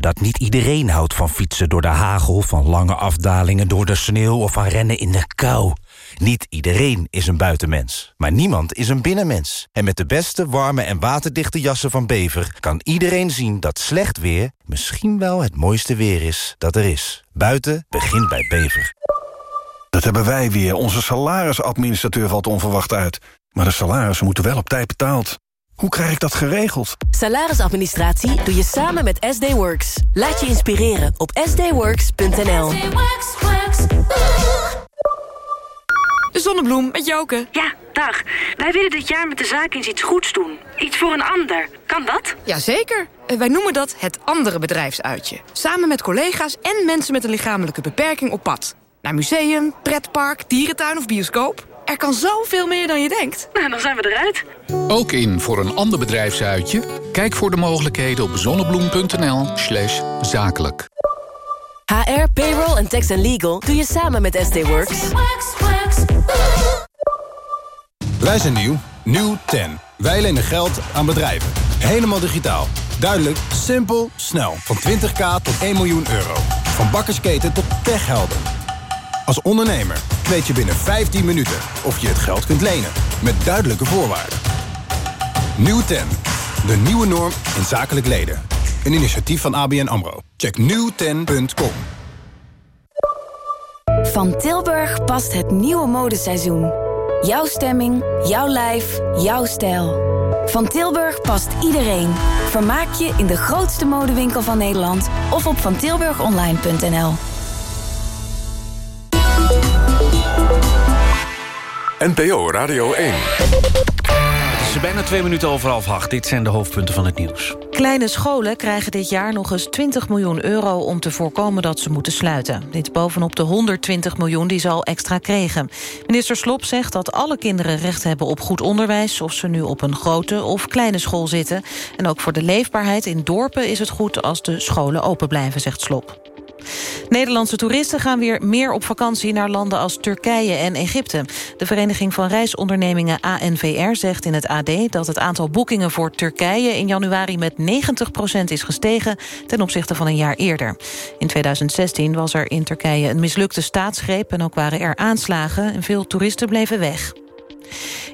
Dat niet iedereen houdt van fietsen door de hagel... van lange afdalingen door de sneeuw of van rennen in de kou. Niet iedereen is een buitenmens, maar niemand is een binnenmens. En met de beste, warme en waterdichte jassen van Bever... kan iedereen zien dat slecht weer misschien wel het mooiste weer is dat er is. Buiten begint bij Bever. Dat hebben wij weer. Onze salarisadministrateur valt onverwacht uit. Maar de salarissen moeten wel op tijd betaald. Hoe krijg ik dat geregeld? Salarisadministratie doe je samen met SD Works. Laat je inspireren op sdworks.nl. Zonnebloem met Joke. Ja, dag. Wij willen dit jaar met de zaak eens iets goeds doen. Iets voor een ander. Kan dat? Jazeker. Eh, Wij noemen dat het andere bedrijfsuitje. Samen met collega's en mensen met een lichamelijke beperking op pad. Naar museum, pretpark, dierentuin of bioscoop. Er kan zoveel meer dan je denkt. Nou, dan zijn we eruit. Ook in voor een ander bedrijfsuitje? Kijk voor de mogelijkheden op zonnebloem.nl slash zakelijk. HR, payroll en tax and legal doe je samen met SD Works. Wij zijn nieuw. Nieuw 10. Wij lenen geld aan bedrijven. Helemaal digitaal. Duidelijk, simpel, snel. Van 20k tot 1 miljoen euro. Van bakkersketen tot techhelden. Als ondernemer weet je binnen 15 minuten of je het geld kunt lenen. Met duidelijke voorwaarden. Nieuw 10. De nieuwe norm in zakelijk leden. Een initiatief van ABN AMRO. Check nieuwten.com. Van Tilburg past het nieuwe modeseizoen. Jouw stemming, jouw lijf, jouw stijl. Van Tilburg past iedereen. Vermaak je in de grootste modewinkel van Nederland of op vantilburgonline.nl. NPO Radio 1. Het is bijna twee minuten over half acht. Dit zijn de hoofdpunten van het nieuws. Kleine scholen krijgen dit jaar nog eens 20 miljoen euro... om te voorkomen dat ze moeten sluiten. Dit bovenop de 120 miljoen die ze al extra kregen. Minister Slop zegt dat alle kinderen recht hebben op goed onderwijs... of ze nu op een grote of kleine school zitten. En ook voor de leefbaarheid in dorpen is het goed... als de scholen open blijven, zegt Slop. Nederlandse toeristen gaan weer meer op vakantie naar landen als Turkije en Egypte. De Vereniging van Reisondernemingen ANVR zegt in het AD dat het aantal boekingen voor Turkije in januari met 90% is gestegen ten opzichte van een jaar eerder. In 2016 was er in Turkije een mislukte staatsgreep en ook waren er aanslagen en veel toeristen bleven weg.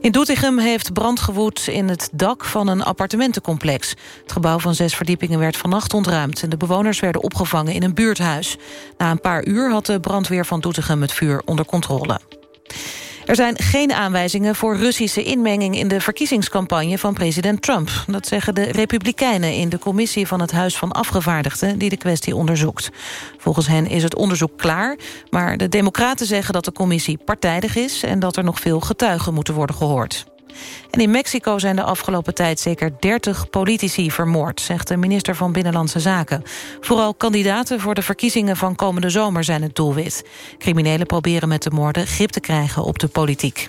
In Doetinchem heeft brand gewoed in het dak van een appartementencomplex. Het gebouw van zes verdiepingen werd vannacht ontruimd... en de bewoners werden opgevangen in een buurthuis. Na een paar uur had de brandweer van Doetinchem het vuur onder controle. Er zijn geen aanwijzingen voor Russische inmenging... in de verkiezingscampagne van president Trump. Dat zeggen de Republikeinen in de commissie van het Huis van Afgevaardigden... die de kwestie onderzoekt. Volgens hen is het onderzoek klaar... maar de Democraten zeggen dat de commissie partijdig is... en dat er nog veel getuigen moeten worden gehoord. En in Mexico zijn de afgelopen tijd zeker 30 politici vermoord... zegt de minister van Binnenlandse Zaken. Vooral kandidaten voor de verkiezingen van komende zomer zijn het doelwit. Criminelen proberen met de moorden grip te krijgen op de politiek.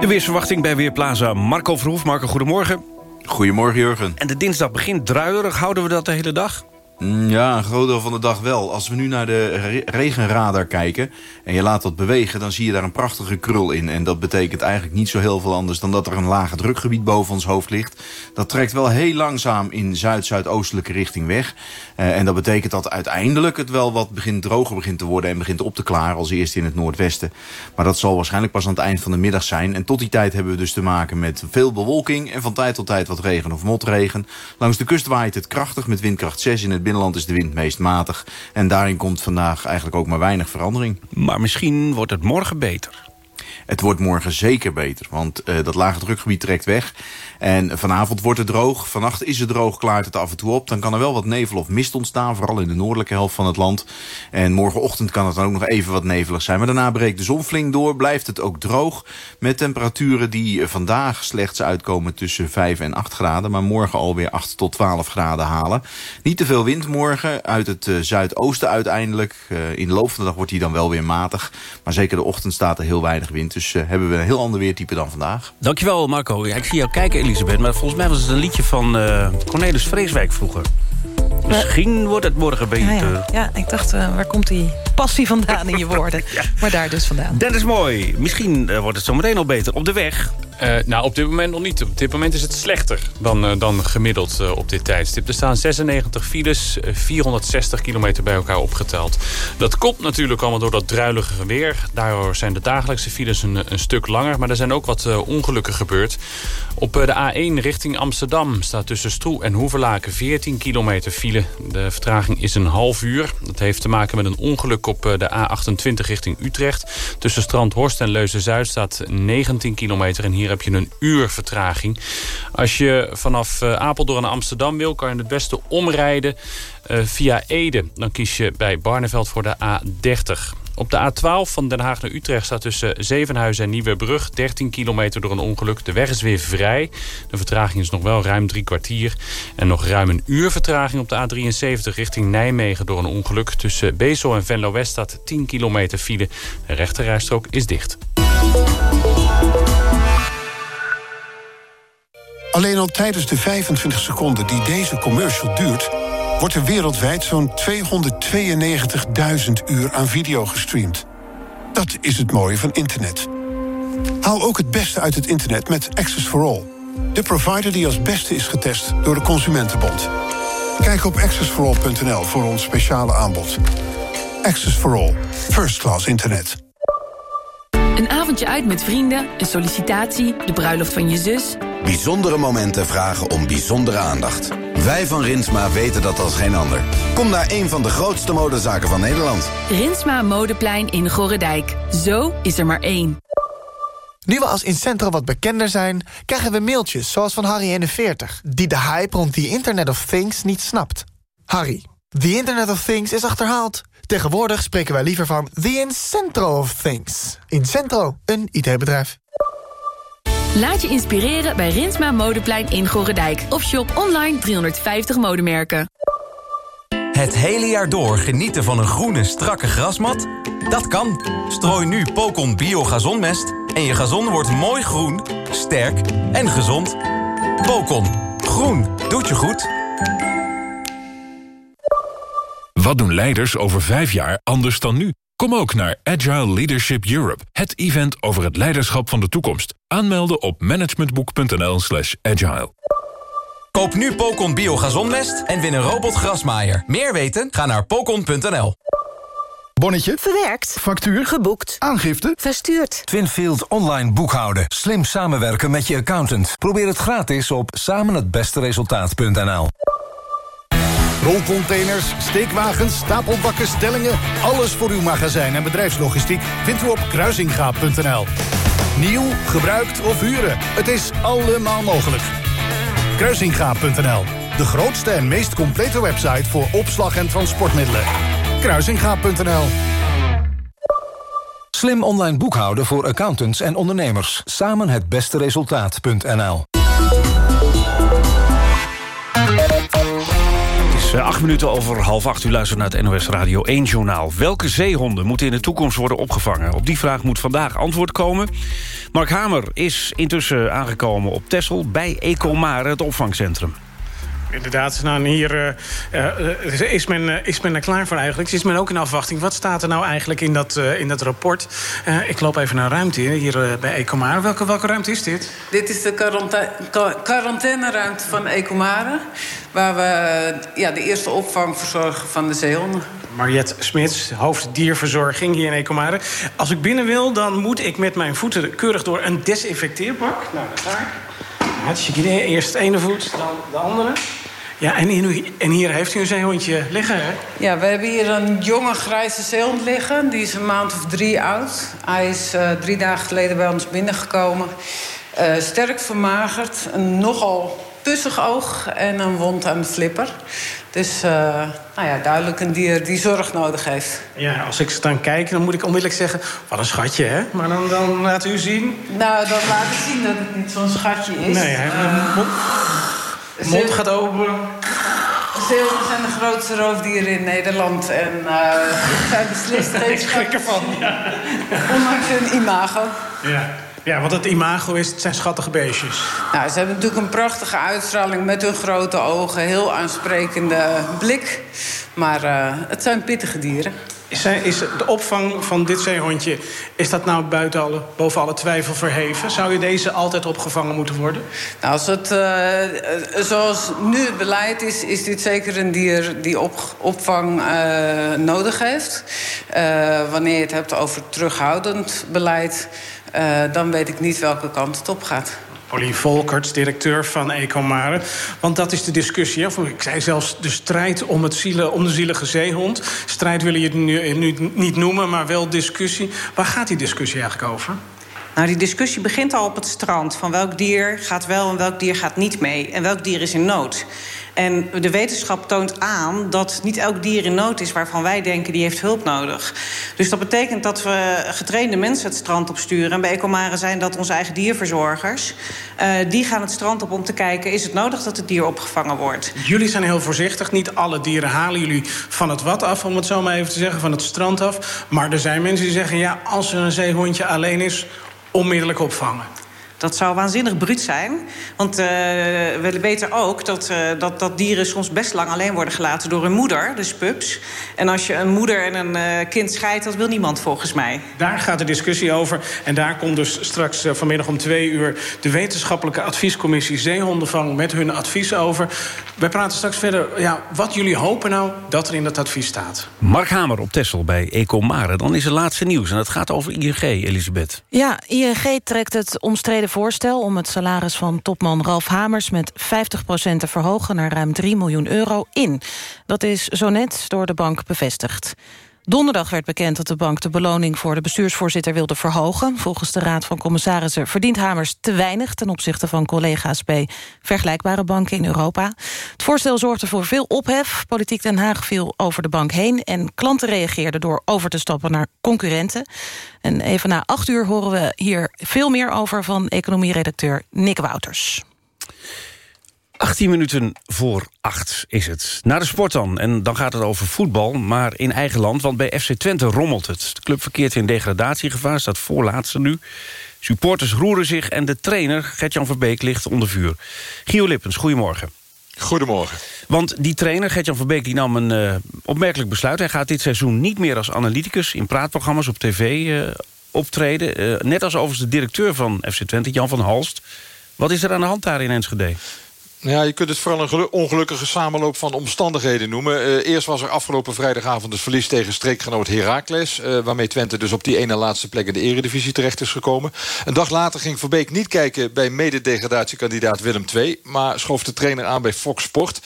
De weersverwachting bij Weerplaza Marco Verhoef. Marco, goedemorgen. Goedemorgen, Jurgen. En de dinsdag begint druierig. Houden we dat de hele dag? Mm, Ja, een groot deel van de dag wel. Als we nu naar de re- regenradar kijken en je laat dat bewegen... dan zie je daar een prachtige krul in. En dat betekent eigenlijk niet zo heel veel anders... dan dat er een lage drukgebied boven ons hoofd ligt. Dat trekt wel heel langzaam in zuid-zuidoostelijke richting weg. Eh, en dat betekent dat uiteindelijk het wel wat begint droger begint te worden... en begint op te klaren als eerst in het noordwesten. Maar dat zal waarschijnlijk pas aan het eind van de middag zijn. En tot die tijd hebben we dus te maken met veel bewolking... en van tijd tot tijd wat regen of motregen. Langs de kust waait het krachtig met windkracht 6 in het binnenland is de wind meest matig. En daarin komt vandaag eigenlijk ook maar weinig verandering. Maar misschien wordt het morgen beter. Het wordt morgen zeker beter, want uh, dat lage drukgebied trekt weg. En vanavond wordt het droog. Vannacht is het droog, klaart het af en toe op. Dan kan er wel wat nevel of mist ontstaan, vooral in de noordelijke helft van het land. En morgenochtend kan het dan ook nog even wat nevelig zijn. Maar daarna breekt de zon flink door, blijft het ook droog. Met temperaturen die vandaag slechts uitkomen tussen 5 en 8 graden. Maar morgen alweer 8 tot 12 graden halen. Niet te veel wind morgen, uit het uh, zuidoosten uiteindelijk. In de loop van de dag wordt die dan wel weer matig. Maar zeker de ochtend staat er heel weinig wind. Dus uh, hebben we een heel ander weertype dan vandaag. Dankjewel Marco. Ja, ik zie jou kijken Elisabeth. Maar volgens mij was het een liedje van uh, Cornelis Vreeswijk vroeger. Misschien wordt het morgen beter. Ja, ja. ja ik dacht, uh, waar komt die passie vandaan in je woorden. Maar daar dus vandaan. Dennis Mooi, misschien eh, wordt het zo meteen al beter. Op de weg, Eh, nou, op dit moment nog niet. Op dit moment is het slechter dan, eh, dan gemiddeld eh, op dit tijdstip. Er staan 96 files, eh, 460 kilometer bij elkaar opgeteld. Dat komt natuurlijk allemaal door dat druilige weer. Daardoor zijn de dagelijkse files een, een stuk langer. Maar er zijn ook wat ongelukken gebeurd. Op eh, de A1 richting Amsterdam staat tussen Stroe en Hoevelaken 14 kilometer file. De vertraging is een half uur. Dat heeft te maken met een ongeluk op eh, de A28 richting Utrecht. Tussen Strandhorst en Leuzen-Zuid staat 19 kilometer. En hier heb je een uur vertraging. Als je vanaf eh, Apeldoorn naar Amsterdam wil... kan je het beste omrijden eh, via Ede. Dan kies je bij Barneveld voor de A30. Op de A12 van Den Haag naar Utrecht staat tussen Zevenhuizen en Nieuwebrug 13 kilometer door een ongeluk. De weg is weer vrij. De vertraging is nog wel ruim drie kwartier. En nog ruim een uur vertraging op de A73 richting Nijmegen door een ongeluk. Tussen Bezel en Venlo West staat 10 kilometer file. De rechterrijstrook is dicht. Alleen al tijdens de 25 seconden die deze commercial duurt... wordt er wereldwijd zo'n 292.000 uur aan video gestreamd. Dat is het mooie van internet. Haal ook het beste uit het internet met Access for All. De provider die als beste is getest door de Consumentenbond. Kijk op accessforall.nl voor ons speciale aanbod. Access for All. First class internet. Een avondje uit met vrienden, een sollicitatie, de bruiloft van je zus. Bijzondere momenten vragen om bijzondere aandacht. Wij van Rinsma weten dat als geen ander. Kom naar een van de grootste modezaken van Nederland. Rinsma Modeplein in Gorredijk. Zo is er maar één. Nu we als Incentro wat bekender zijn, krijgen we mailtjes zoals van Harry41... die de hype rond the Internet of Things niet snapt. Harry, the Internet of Things is achterhaald. Tegenwoordig spreken wij liever van the Incentro of Things. Incentro, een IT-bedrijf. Laat je inspireren bij Rinsma Modeplein in Gorredijk. Of shop online 350 modemerken. Het hele jaar door genieten van een groene, strakke grasmat? Dat kan. Strooi nu Pocon Bio Gazonmest en je gazon wordt mooi groen, sterk en gezond. Pocon. Groen. Doet je goed. Wat doen leiders over vijf jaar anders dan nu? Kom ook naar Agile Leadership Europe, het event over het leiderschap van de toekomst. Aanmelden op managementboek.nl slash agile. Koop nu Pocon Bio Gazonmest en win een robot grasmaaier. Meer weten? Ga naar pocon.nl. Bonnetje. Verwerkt. Factuur. Geboekt. Aangifte. Verstuurd. Twinfield online boekhouden. Slim samenwerken met je accountant. Probeer het gratis op samenhetbesteresultaat.nl. Rolcontainers, steekwagens, stapelbakken, stellingen... alles voor uw magazijn en bedrijfslogistiek vindt u op kruisingaap.nl. Nieuw, gebruikt of huren, het is allemaal mogelijk. Kruisingaap.nl, de grootste en meest complete website... voor opslag en transportmiddelen. Kruisingaap.nl Slim online boekhouden voor accountants en ondernemers. Samen het beste resultaat.nl. eh, acht minuten over half acht. U luistert naar het NOS Radio 1 Journaal. Welke zeehonden moeten in de toekomst worden opgevangen? Op die vraag moet vandaag antwoord komen. Mark Hamer is intussen aangekomen op Texel... bij Ecomare, het opvangcentrum. Inderdaad, nou, hier uh, uh, is, men, is men er klaar voor eigenlijk. Is men ook in afwachting. Wat staat er nou eigenlijk in dat, in dat rapport? ik loop even naar ruimte hier, hier bij Ecomare. Welke, welke ruimte is dit? Dit is de quarantaineruimte van Ecomare. Waar we ja, de eerste opvang verzorgen van de zeehonden. Mariette Smits, hoofd dierverzorging hier in Ecomare. Als ik binnen wil, dan moet ik met mijn voeten keurig door een desinfecteerbak. Nou, daar. Hartstikke idee. Eerst de ene voet, dan de andere. Ja, en hier, en hier heeft u een zeehondje liggen, hè? Ja, we hebben hier een jonge grijze zeehond liggen. Die is een maand of drie oud. Hij is uh, drie dagen geleden bij ons binnengekomen. Uh, sterk vermagerd, een nogal pussig oog en een wond aan de flipper. Dus uh, nou ja, duidelijk een dier die zorg nodig heeft. Ja, als ik dan kijk, dan moet ik onmiddellijk zeggen... wat een schatje, hè? Maar dan, dan laat u zien... Nou, dan laat ik zien dat het niet zo'n schatje is. Nee, hè? Mond, gaat open. Zeeuwen zijn de grootste roofdieren in Nederland. En uh, zijn beslist geen Ik schrik ervan, ja. Ondanks hun imago. Ja. Ja, want het imago is, het zijn schattige beestjes. Nou, ze hebben natuurlijk een prachtige uitstraling met hun grote ogen. Heel aansprekende blik. Maar uh, het zijn pittige dieren. Is, is de opvang van dit zeehondje, is dat nou buiten alle, boven alle twijfel verheven? Zou je deze altijd opgevangen moeten worden? Nou, als het, uh, zoals nu het beleid is, is dit zeker een dier die op, opvang uh, nodig heeft. Wanneer je het hebt over terughoudend beleid, dan weet ik niet welke kant het op gaat. Polly Volkerts, directeur van Ecomare. Want dat is de discussie. Of ik zei zelfs de strijd om, het zielen, om de zielige zeehond. Strijd willen je het nu, nu niet noemen, maar wel discussie. Waar gaat die discussie eigenlijk over? Nou, die discussie begint al op het strand. Van welk dier gaat wel en welk dier gaat niet mee. En welk dier is in nood. En de wetenschap toont aan dat niet elk dier in nood is... waarvan wij denken, die heeft hulp nodig. Dus dat betekent dat we getrainde mensen het strand op sturen. En bij Ecomare zijn dat onze eigen dierverzorgers. Uh, die gaan het strand op om te kijken... is het nodig dat het dier opgevangen wordt? Jullie zijn heel voorzichtig. Niet alle dieren halen jullie van het wat af, om het zo maar even te zeggen. Van het strand af. Maar er zijn mensen die zeggen... ja, als er een zeehondje alleen is, onmiddellijk opvangen. Dat zou waanzinnig bruut zijn. Want uh, we weten ook dat, uh, dat, dat dieren soms best lang alleen worden gelaten door hun moeder, dus pups. En als je een moeder en een uh, kind scheidt, dat wil niemand volgens mij. Daar gaat de discussie over. En daar komt dus straks vanmiddag om twee uur de wetenschappelijke adviescommissie Zeehondenvang met hun advies over. Wij praten straks verder. Ja, wat jullie hopen nou dat er in dat advies staat. Mark Hamer op Tessel bij Ecomare. Dan is er laatste nieuws en dat gaat over ING, Elisabeth. Ja, ING trekt het omstreden voorstel om het salaris van topman Ralf Hamers... met 50% te verhogen naar ruim 3 miljoen euro in. Dat is zo net door de bank bevestigd. Donderdag werd bekend dat de bank de beloning voor de bestuursvoorzitter wilde verhogen. Volgens de Raad van Commissarissen verdient Hamers te weinig... ten opzichte van collega's bij vergelijkbare banken in Europa. Het voorstel zorgde voor veel ophef. Politiek Den Haag viel over de bank heen... en klanten reageerden door over te stappen naar concurrenten. En even na acht uur horen we hier veel meer over... van economieredacteur Nick Wouters. 18 minuten voor 8 is het. Naar de sport dan. En dan gaat het over voetbal, maar in eigen land. Want bij FC Twente rommelt het. De club verkeert in degradatiegevaar, staat voorlaatste nu. Supporters roeren zich en de trainer, Gertjan Verbeek, ligt onder vuur. Gio Lippens, goedemorgen. Goedemorgen. Want die trainer, Gertjan Verbeek, die nam een uh, opmerkelijk besluit. Hij gaat dit seizoen niet meer als analyticus in praatprogramma's op tv uh, optreden. Uh, net als overigens de directeur van FC Twente, Jan van Halst. Wat is er aan de hand daar in Enschede? Ja, je kunt het vooral een ongelukkige samenloop van omstandigheden noemen. Uh, eerst was er afgelopen vrijdagavond het verlies tegen streekgenoot Heracles... Uh, waarmee Twente dus op die ene laatste plek in de eredivisie terecht is gekomen. Een dag later ging Verbeek niet kijken bij mededegradatiekandidaat Willem II... maar schoof de trainer aan bij Fox Sport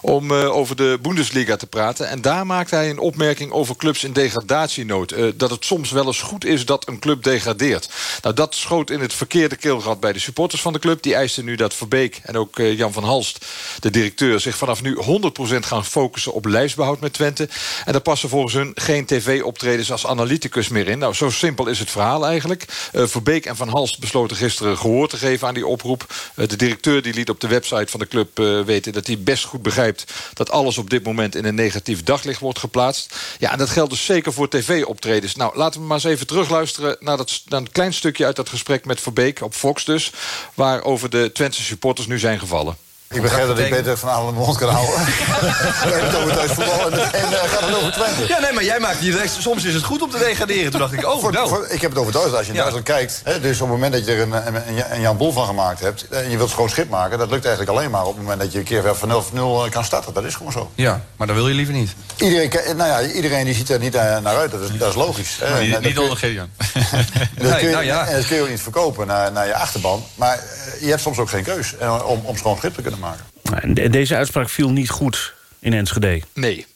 om uh, over de Bundesliga te praten. En daar maakte hij een opmerking over clubs in degradatienood. dat het soms wel eens goed is dat een club degradeert. Nou, dat schoot in het verkeerde keelgat bij de supporters van de club. Die eisten nu dat Verbeek en ook Jan van van Halst, de directeur... zich vanaf nu 100% gaan focussen op lijstbehoud met Twente. En daar passen volgens hun geen tv-optredens als analyticus meer in. Nou, zo simpel is het verhaal eigenlijk. Uh, Verbeek en Van Halst besloten gisteren gehoor te geven aan die oproep. Uh, de directeur die liet op de website van de club uh, weten... dat hij best goed begrijpt dat alles op dit moment... in een negatief daglicht wordt geplaatst. Ja, en dat geldt dus zeker voor tv-optredens. Nou, laten we maar eens even terugluisteren... naar, dat, een klein stukje uit dat gesprek met Verbeek op Fox dus... waarover de Twentse supporters nu zijn gevallen. Ik begrijp dat ik beter van alle mond kan houden. We hebben het over thuis voetbal en meteen uh, gaat het over Twente. Ja, nee, maar jij maakt je soms is het goed om te degraderen. Toen dacht ik, oh, voor, nou. Voor, ik heb het over Duitsland. Als je in ja. Duitsland kijkt, hè, dus op het moment dat je er een, een, een Jan Bol van gemaakt hebt... en je wilt schoon schip maken, dat lukt eigenlijk alleen maar op het moment dat je een keer van 0 kan starten. Dat is gewoon zo. Ja, maar dat wil je liever niet. Iedereen, nou ja, iedereen die ziet er niet naar uit, dat is, dat is logisch. Nee, en, niet onder Gedeon. dat kun je, nou ja. En dat kun je ook niet verkopen naar, naar je achterban. Maar je hebt soms ook geen keus om, om schoon schip te kunnen maken. Deze uitspraak viel niet goed in Enschede. Nee.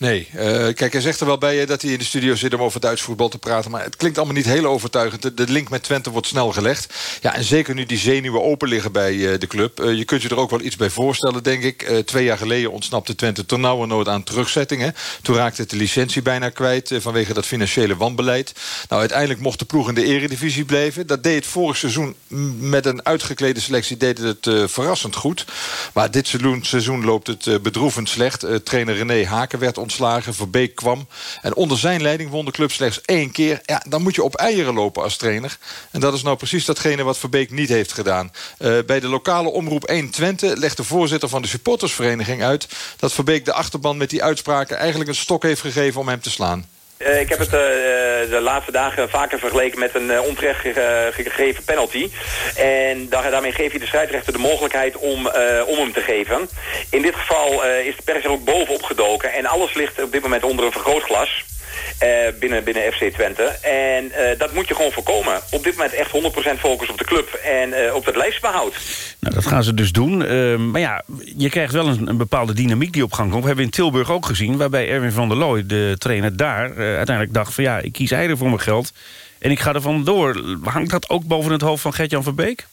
Nee, uh, kijk, hij zegt er wel bij dat hij in de studio zit om over Duits voetbal te praten. Maar het klinkt allemaal niet heel overtuigend. De, link met Twente wordt snel gelegd. Ja, en zeker nu die zenuwen open liggen bij uh, de club. Uh, je kunt je er ook wel iets bij voorstellen, denk ik. twee jaar geleden ontsnapte Twente ternauwernood aan terugzettingen. Toen raakte het de licentie bijna kwijt vanwege dat financiële wanbeleid. Nou, uiteindelijk mocht de ploeg in de eredivisie blijven. Dat deed het vorig seizoen met een uitgeklede selectie deed het verrassend goed. Maar dit seizoen, seizoen loopt het bedroevend slecht. trainer René Haken werd ontslagen. Verbeek kwam. En onder zijn leiding won de club slechts één keer. Ja, dan moet je op eieren lopen als trainer. En dat is nou precies datgene wat Verbeek niet heeft gedaan. Uh, bij de lokale omroep 1 Twente legt de voorzitter van de supportersvereniging uit... dat Verbeek de achterban met die uitspraken eigenlijk een stok heeft gegeven om hem te slaan. Ik heb het de laatste dagen vaker vergeleken met een onterecht gegeven penalty. En daarmee geef je de scheidsrechter de mogelijkheid om, om hem te geven. In dit geval is de pers er ook bovenop gedoken. En alles ligt op dit moment onder een vergrootglas. Uh, binnen, binnen FC Twente. En uh, dat moet je gewoon voorkomen. Op dit moment echt 100% focus op de club en uh, op het lijfsbehoud. Nou, dat gaan ze dus doen. maar ja, je krijgt wel een, een, bepaalde dynamiek die op gang komt. We hebben in Tilburg ook gezien, waarbij Erwin van der Looy, de trainer daar... uiteindelijk dacht van ja, ik kies eieren voor mijn geld... en ik ga er vandoor. Hangt dat ook boven het hoofd van Gert-Jan Verbeek?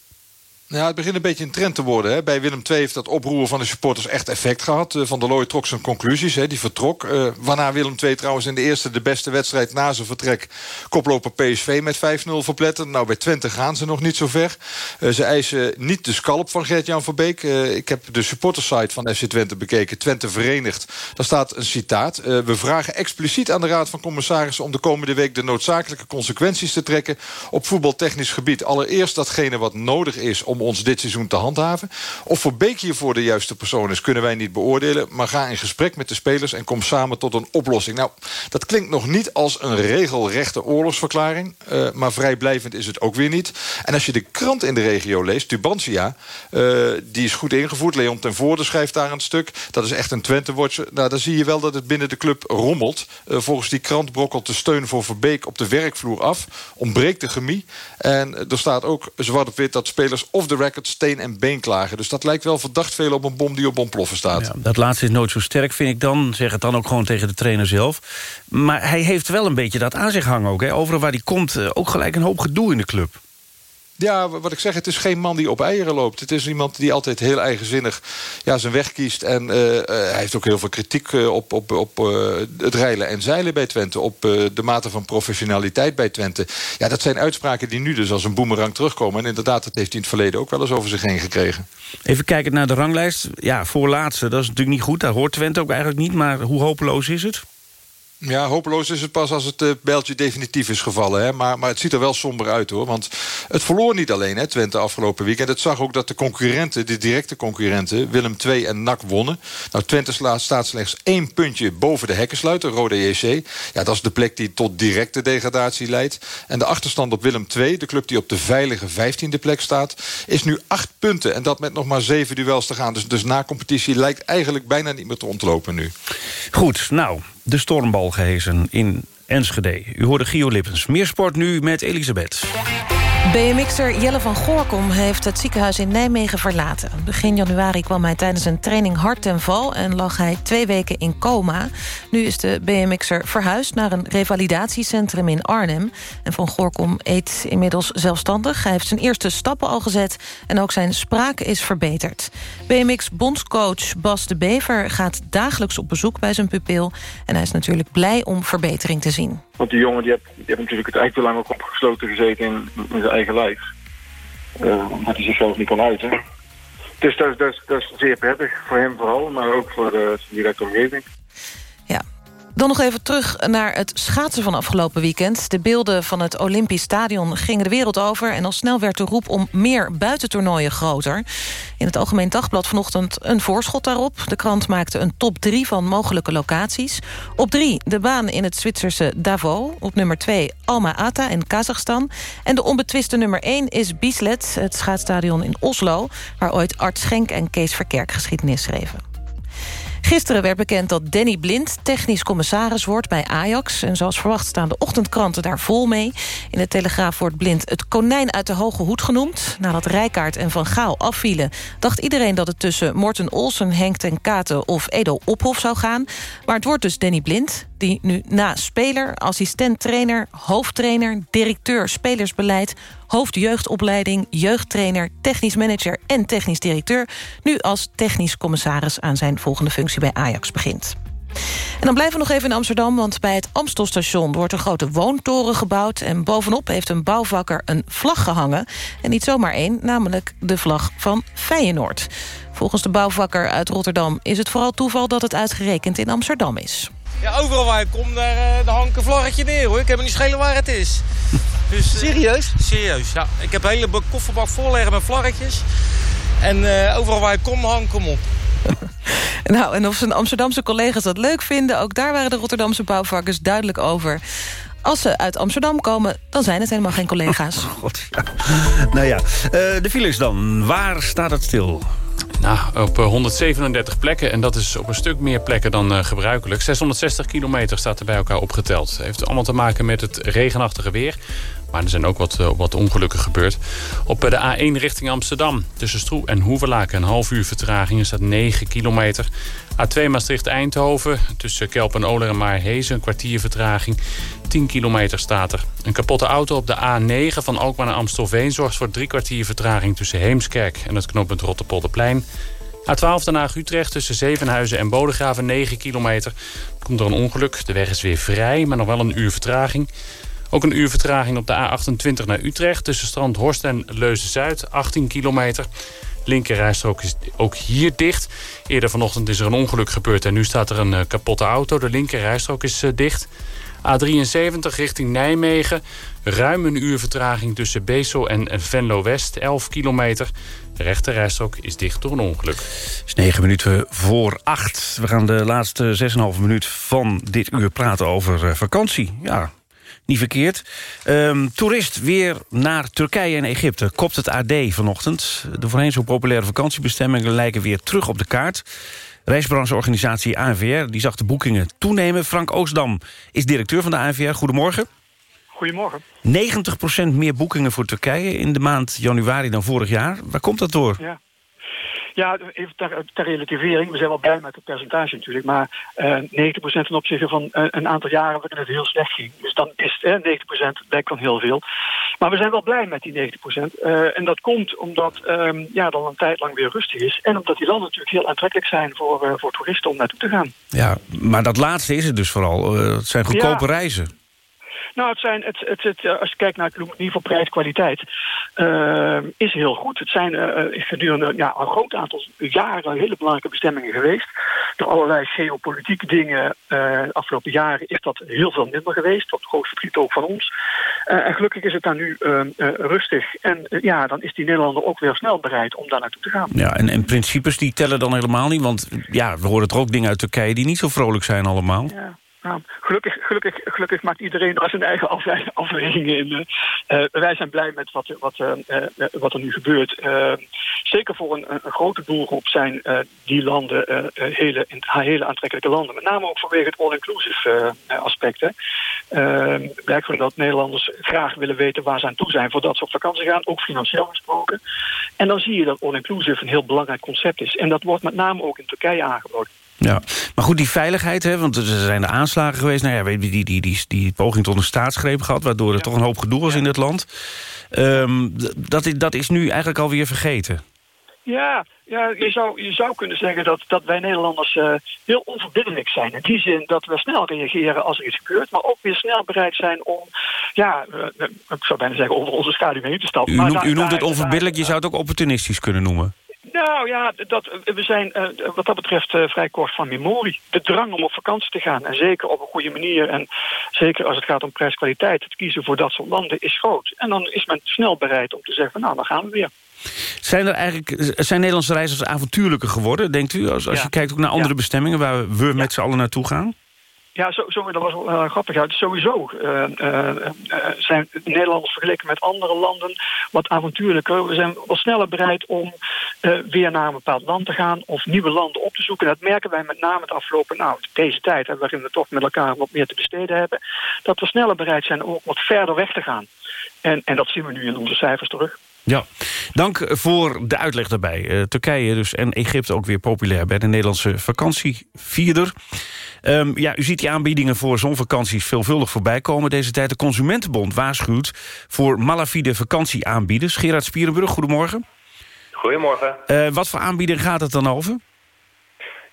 Ja, het begint een beetje een trend te worden. Hè. Bij Willem II heeft dat oproeren van de supporters echt effect gehad. Eh, van der Looy trok zijn conclusies, hè, die vertrok. Uh, waarna Willem II trouwens in de eerste de beste wedstrijd na zijn vertrek... koploper PSV met 5-0 verpletterd. Nou, bij Twente gaan ze nog niet zo ver. Uh, ze eisen niet de scalp van Gert-Jan Verbeek. Ik heb de supportersite van FC Twente bekeken. Twente Verenigd. Daar staat een citaat. we vragen expliciet aan de Raad van Commissarissen... om de komende week de noodzakelijke consequenties te trekken... op voetbaltechnisch gebied. Allereerst datgene wat nodig is... om om ons dit seizoen te handhaven. Of voor Beek hiervoor de juiste persoon is, kunnen wij niet beoordelen. Maar ga in gesprek met de spelers en kom samen tot een oplossing. Nou, dat klinkt nog niet als een regelrechte oorlogsverklaring. Uh, maar vrijblijvend is het ook weer niet. En als je de krant in de regio leest, Tubantia... Uh, die is goed ingevoerd. Leon ten Voorde schrijft daar een stuk. Dat is echt een Twente-watcher. Nou, dan zie je wel dat het binnen de club rommelt. Uh, volgens die krant brokkelt de steun voor Verbeek op de werkvloer af. Ontbreekt de chemie. En er staat ook zwart op wit dat spelers of de record steen en been klagen. Dus dat lijkt wel verdacht veel op een bom die op ontploffen staat. Ja, dat laatste is nooit zo sterk, vind ik dan. Zeg het dan ook gewoon tegen de trainer zelf. Maar hij heeft wel een beetje dat aan zich hangen ook. Hè. Overal waar hij komt, eh, ook gelijk een hoop gedoe in de club. Ja, wat ik zeg, het is geen man die op eieren loopt. Het is iemand die altijd heel eigenzinnig ja, zijn weg kiest. En uh, hij heeft ook heel veel kritiek op, op, op uh, het reilen en zeilen bij Twente. Op de mate van professionaliteit bij Twente. Ja, dat zijn uitspraken die nu dus als een boemerang terugkomen. En inderdaad, dat heeft hij in het verleden ook wel eens over zich heen gekregen. Even kijken naar de ranglijst. Ja, voorlaatste, dat is natuurlijk niet goed. Daar hoort Twente ook eigenlijk niet. Maar hoe hopeloos is het? Ja, hopeloos is het pas als het uh, bijltje definitief is gevallen. Hè? Maar, maar het ziet er wel somber uit, hoor. Want het verloor niet alleen, hè, Twente, afgelopen weekend. Het zag ook dat de concurrenten, de directe concurrenten... Willem II en NAC wonnen. Nou, Twente staat slechts één puntje boven de hekkensluiter, Rode JC. Ja, dat is de plek die tot directe degradatie leidt. En de achterstand op Willem II, de club die op de veilige vijftiende plek staat... is nu acht punten. En dat met nog maar zeven duels te gaan. Dus, dus na competitie lijkt eigenlijk bijna niet meer te ontlopen nu. Goed, nou, de stormbal gehezen in Enschede. U hoorde Gio Lippens. Meer sport nu met Elisabeth. BMX'er Jelle van Goorkom heeft het ziekenhuis in Nijmegen verlaten. Begin januari kwam hij tijdens een training hard ten val... en lag hij twee weken in coma. Nu is de BMX'er verhuisd naar een revalidatiecentrum in Arnhem. En van Goorkom eet inmiddels zelfstandig. Hij heeft zijn eerste stappen al gezet en ook zijn spraak is verbeterd. BMX-bondscoach Bas de Bever gaat dagelijks op bezoek bij zijn pupil... en hij is natuurlijk blij om verbetering te zien. Want die jongen die heeft, natuurlijk het eigenlijk te lang ook opgesloten gezeten in, zijn eigen lijf. Uh, hij zichzelf niet kon uiten. Dus dat, is zeer prettig voor hem vooral, maar ook voor de directe omgeving. Dan nog even terug naar het schaatsen van afgelopen weekend. De beelden van het Olympisch Stadion gingen de wereld over... en al snel werd de roep om meer buitentoernooien groter. In het Algemeen Dagblad vanochtend een voorschot daarop. De krant maakte een top 3 van mogelijke locaties. Op 3 de baan in het Zwitserse Davos. Op nummer 2 Alma-Ata in Kazachstan. En de onbetwiste nummer 1 is Bieslet, het schaatsstadion in Oslo... waar ooit Art Schenk en Kees Verkerk geschiedenis schreven. Gisteren werd bekend dat Danny Blind technisch commissaris wordt bij Ajax. En zoals verwacht staan de ochtendkranten daar vol mee. In de Telegraaf wordt Blind het konijn uit de hoge hoed genoemd. Nadat Rijkaard en Van Gaal afvielen... dacht iedereen dat het tussen Morten Olsen, Henk ten Katen of Edo Ophof zou gaan. Maar het wordt dus Danny Blind die nu na speler, assistent-trainer, hoofdtrainer... directeur spelersbeleid, hoofdjeugdopleiding, jeugdtrainer... technisch manager en technisch directeur... nu als technisch commissaris aan zijn volgende functie bij Ajax begint. En dan blijven we nog even in Amsterdam, want bij het Amstelstation wordt een grote woontoren gebouwd en bovenop heeft een bouwvakker een vlag gehangen. En niet zomaar één, namelijk de vlag van Feyenoord. Volgens de bouwvakker uit Rotterdam is het vooral toeval dat het uitgerekend in Amsterdam is. Ja, overal waar ik kom, daar, uh, daar hangt een vlaggetje neer hoor. Ik heb me niet schelen waar het is. Dus, uh, serieus? Serieus, ja. Ik heb een hele kofferbak vol liggen met vlaggetjes. En uh, overal waar ik kom, hang ik hem op. Nou, en of zijn Amsterdamse collega's dat leuk vinden... ook daar waren de Rotterdamse bouwvakkers duidelijk over. Als ze uit Amsterdam komen, dan zijn het helemaal geen collega's. God, ja. Nou ja, uh, de files dan. Waar staat het stil? Nou, op 137 plekken. En dat is op een stuk meer plekken dan uh, gebruikelijk. 660 kilometer staat er bij elkaar opgeteld. Heeft allemaal te maken met het regenachtige weer. Maar er zijn ook wat, uh, wat ongelukken gebeurd. Op de A1 richting Amsterdam. Tussen Stroe en Hoevelaken een half uur vertraging. Er staat 9 kilometer. A2 Maastricht-Eindhoven. Tussen Kelp en Oler en Maarhezen een kwartier vertraging. 10 kilometer staat er. Een kapotte auto op de A9 van Alkmaar naar Amstelveen... zorgt voor drie kwartier vertraging tussen Heemskerk en het knooppunt Rotterpolderplein. A12 Den Haag-Utrecht tussen Zevenhuizen en Bodegraven 9 kilometer. Komt er een ongeluk. De weg is weer vrij, maar nog wel een uur vertraging. Ook een uur vertraging op de A28 naar Utrecht... tussen Strand Horst en Leuzen-Zuid, 18 kilometer. Linkerrijstrook is ook hier dicht. Eerder vanochtend is er een ongeluk gebeurd... en nu staat er een uh, kapotte auto. De linkerrijstrook is uh, dicht. A73 richting Nijmegen. Ruim een uur vertraging tussen Beesel en Venlo-West, 11 kilometer. De rechterrijstrook is dicht door een ongeluk. Het is 9 minuten voor 8. We gaan de laatste 6,5 minuut van dit uur praten over uh, vakantie. Ja, niet verkeerd. Um, toerist weer naar Turkije en Egypte. Kopt het AD vanochtend. De voorheen zo populaire vakantiebestemmingen lijken weer terug op de kaart. Reisbrancheorganisatie ANVR die zag de boekingen toenemen. Frank Oostdam is directeur van de ANVR. Goedemorgen. Goedemorgen. 90% meer boekingen voor Turkije in de maand januari dan vorig jaar. Waar komt dat door? Ja. Ja, even ter, ter, relativering. We zijn wel blij met het percentage natuurlijk. Maar uh, 90% ten opzichte van uh, een aantal jaren waarin het heel slecht ging. Dus dan is uh, 90% lijkt dan heel veel. Maar we zijn wel blij met die 90%. Uh, en dat komt omdat um, ja, dan een tijd lang weer rustig is. En omdat die landen natuurlijk heel aantrekkelijk zijn voor, voor toeristen om naartoe te gaan. Ja, maar dat laatste is het dus vooral. het zijn goedkope ja. reizen. Nou, het zijn, het, het, het, als je kijkt naar het niveau prijs-kwaliteit, uh, is heel goed. Het zijn uh, gedurende ja, een groot aantal jaren hele belangrijke bestemmingen geweest. Door allerlei geopolitieke dingen uh, de afgelopen jaren is dat heel veel minder geweest. Tot groot verdriet ook van ons. en gelukkig is het daar nu rustig. En ja, dan is die Nederlander ook weer snel bereid om daar naartoe te gaan. Ja, en, en principes die tellen dan helemaal niet? Want ja, we horen er ook dingen uit Turkije die niet zo vrolijk zijn allemaal. Ja. Nou, gelukkig, gelukkig, gelukkig maakt iedereen daar zijn eigen afwegingen in. Uh, wij zijn blij met wat, wat, uh, wat er nu gebeurt. Zeker voor een, een, grote doelgroep zijn die landen hele, hele aantrekkelijke landen. Met name ook vanwege het all-inclusive aspect. Blijkt gewoon dat Nederlanders graag willen weten waar ze aan toe zijn... voordat ze op vakantie gaan, ook financieel gesproken. En dan zie je dat all-inclusive een heel belangrijk concept is. En dat wordt met name ook in Turkije aangeboden. Ja, maar goed, die veiligheid, hè, want er zijn de aanslagen geweest... Nou ja, weet je, die, die, die, die poging tot een staatsgreep gehad... waardoor er ja. toch een hoop gedoe was ja. in het land. Um, dat, dat is nu eigenlijk alweer vergeten. Ja, ja je, zou, je zou kunnen zeggen dat, dat wij Nederlanders uh, heel onverbiddelijk zijn. In die zin dat we snel reageren als er iets gebeurt... maar ook weer snel bereid zijn om, ja, uh, ik zou bijna zeggen... over onze schaduw heen te stappen. U, maar noemt, u noemt het onverbiddelijk, je zou het ook opportunistisch kunnen noemen. Nou ja, dat, we zijn uh, wat dat betreft uh, vrij kort van memorie. De drang om op vakantie te gaan en zeker op een goede manier... en zeker als het gaat om prijskwaliteit, het kiezen voor dat soort landen is groot. En dan is men snel bereid om te zeggen, nou, dan gaan we weer. Zijn er eigenlijk zijn Nederlandse reizigers avontuurlijker geworden, denkt u? Als, als ja. je kijkt ook naar andere ja. bestemmingen waar we met ja. z'n allen naartoe gaan? Ja, zo, zo, dat was uh, grappig uit. Sowieso uh, uh, zijn Nederlanders vergeleken met andere landen wat avontuurlijker. We zijn wel sneller bereid om weer naar een bepaald land te gaan of nieuwe landen op te zoeken. Dat merken wij met name het afgelopen, nou, deze tijd, waarin we toch met elkaar wat meer te besteden hebben. Dat we sneller bereid zijn om wat verder weg te gaan. En, en dat zien we nu in onze cijfers terug. Ja, dank voor de uitleg daarbij. Uh, Turkije dus en Egypte ook weer populair bij de Nederlandse vakantievierder. Um, ja, u ziet die aanbiedingen voor zonvakanties veelvuldig voorbij komen deze tijd. De Consumentenbond waarschuwt voor malafide vakantieaanbieders. Gerard Spierenburg, goedemorgen. Goedemorgen. Uh, wat voor aanbieding gaat het dan over?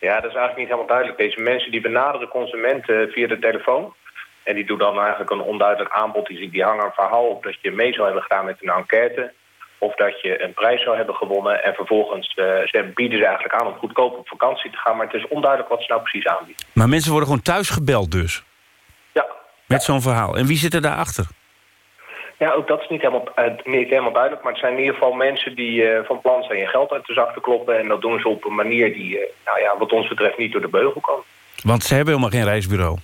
Ja, dat is eigenlijk niet helemaal duidelijk. Deze mensen die benaderen consumenten via de telefoon. En die doen dan eigenlijk een onduidelijk aanbod. Die, die hangen een verhaal op dat je mee zou hebben gedaan met een enquête of dat je een prijs zou hebben gewonnen... en vervolgens uh, ze bieden ze eigenlijk aan om goedkoop op vakantie te gaan... maar het is onduidelijk wat ze nou precies aanbieden. Maar mensen worden gewoon thuis gebeld dus? Ja. Met zo'n verhaal. En wie zit er daarachter? Ja, ook dat is niet helemaal, uh, niet helemaal duidelijk. Maar het zijn in ieder geval mensen die uh, van plan zijn je geld uit de zak te kloppen. En dat doen ze op een manier die, uh, nou ja, wat ons betreft, niet door de beugel kan. Want ze hebben helemaal geen reisbureau.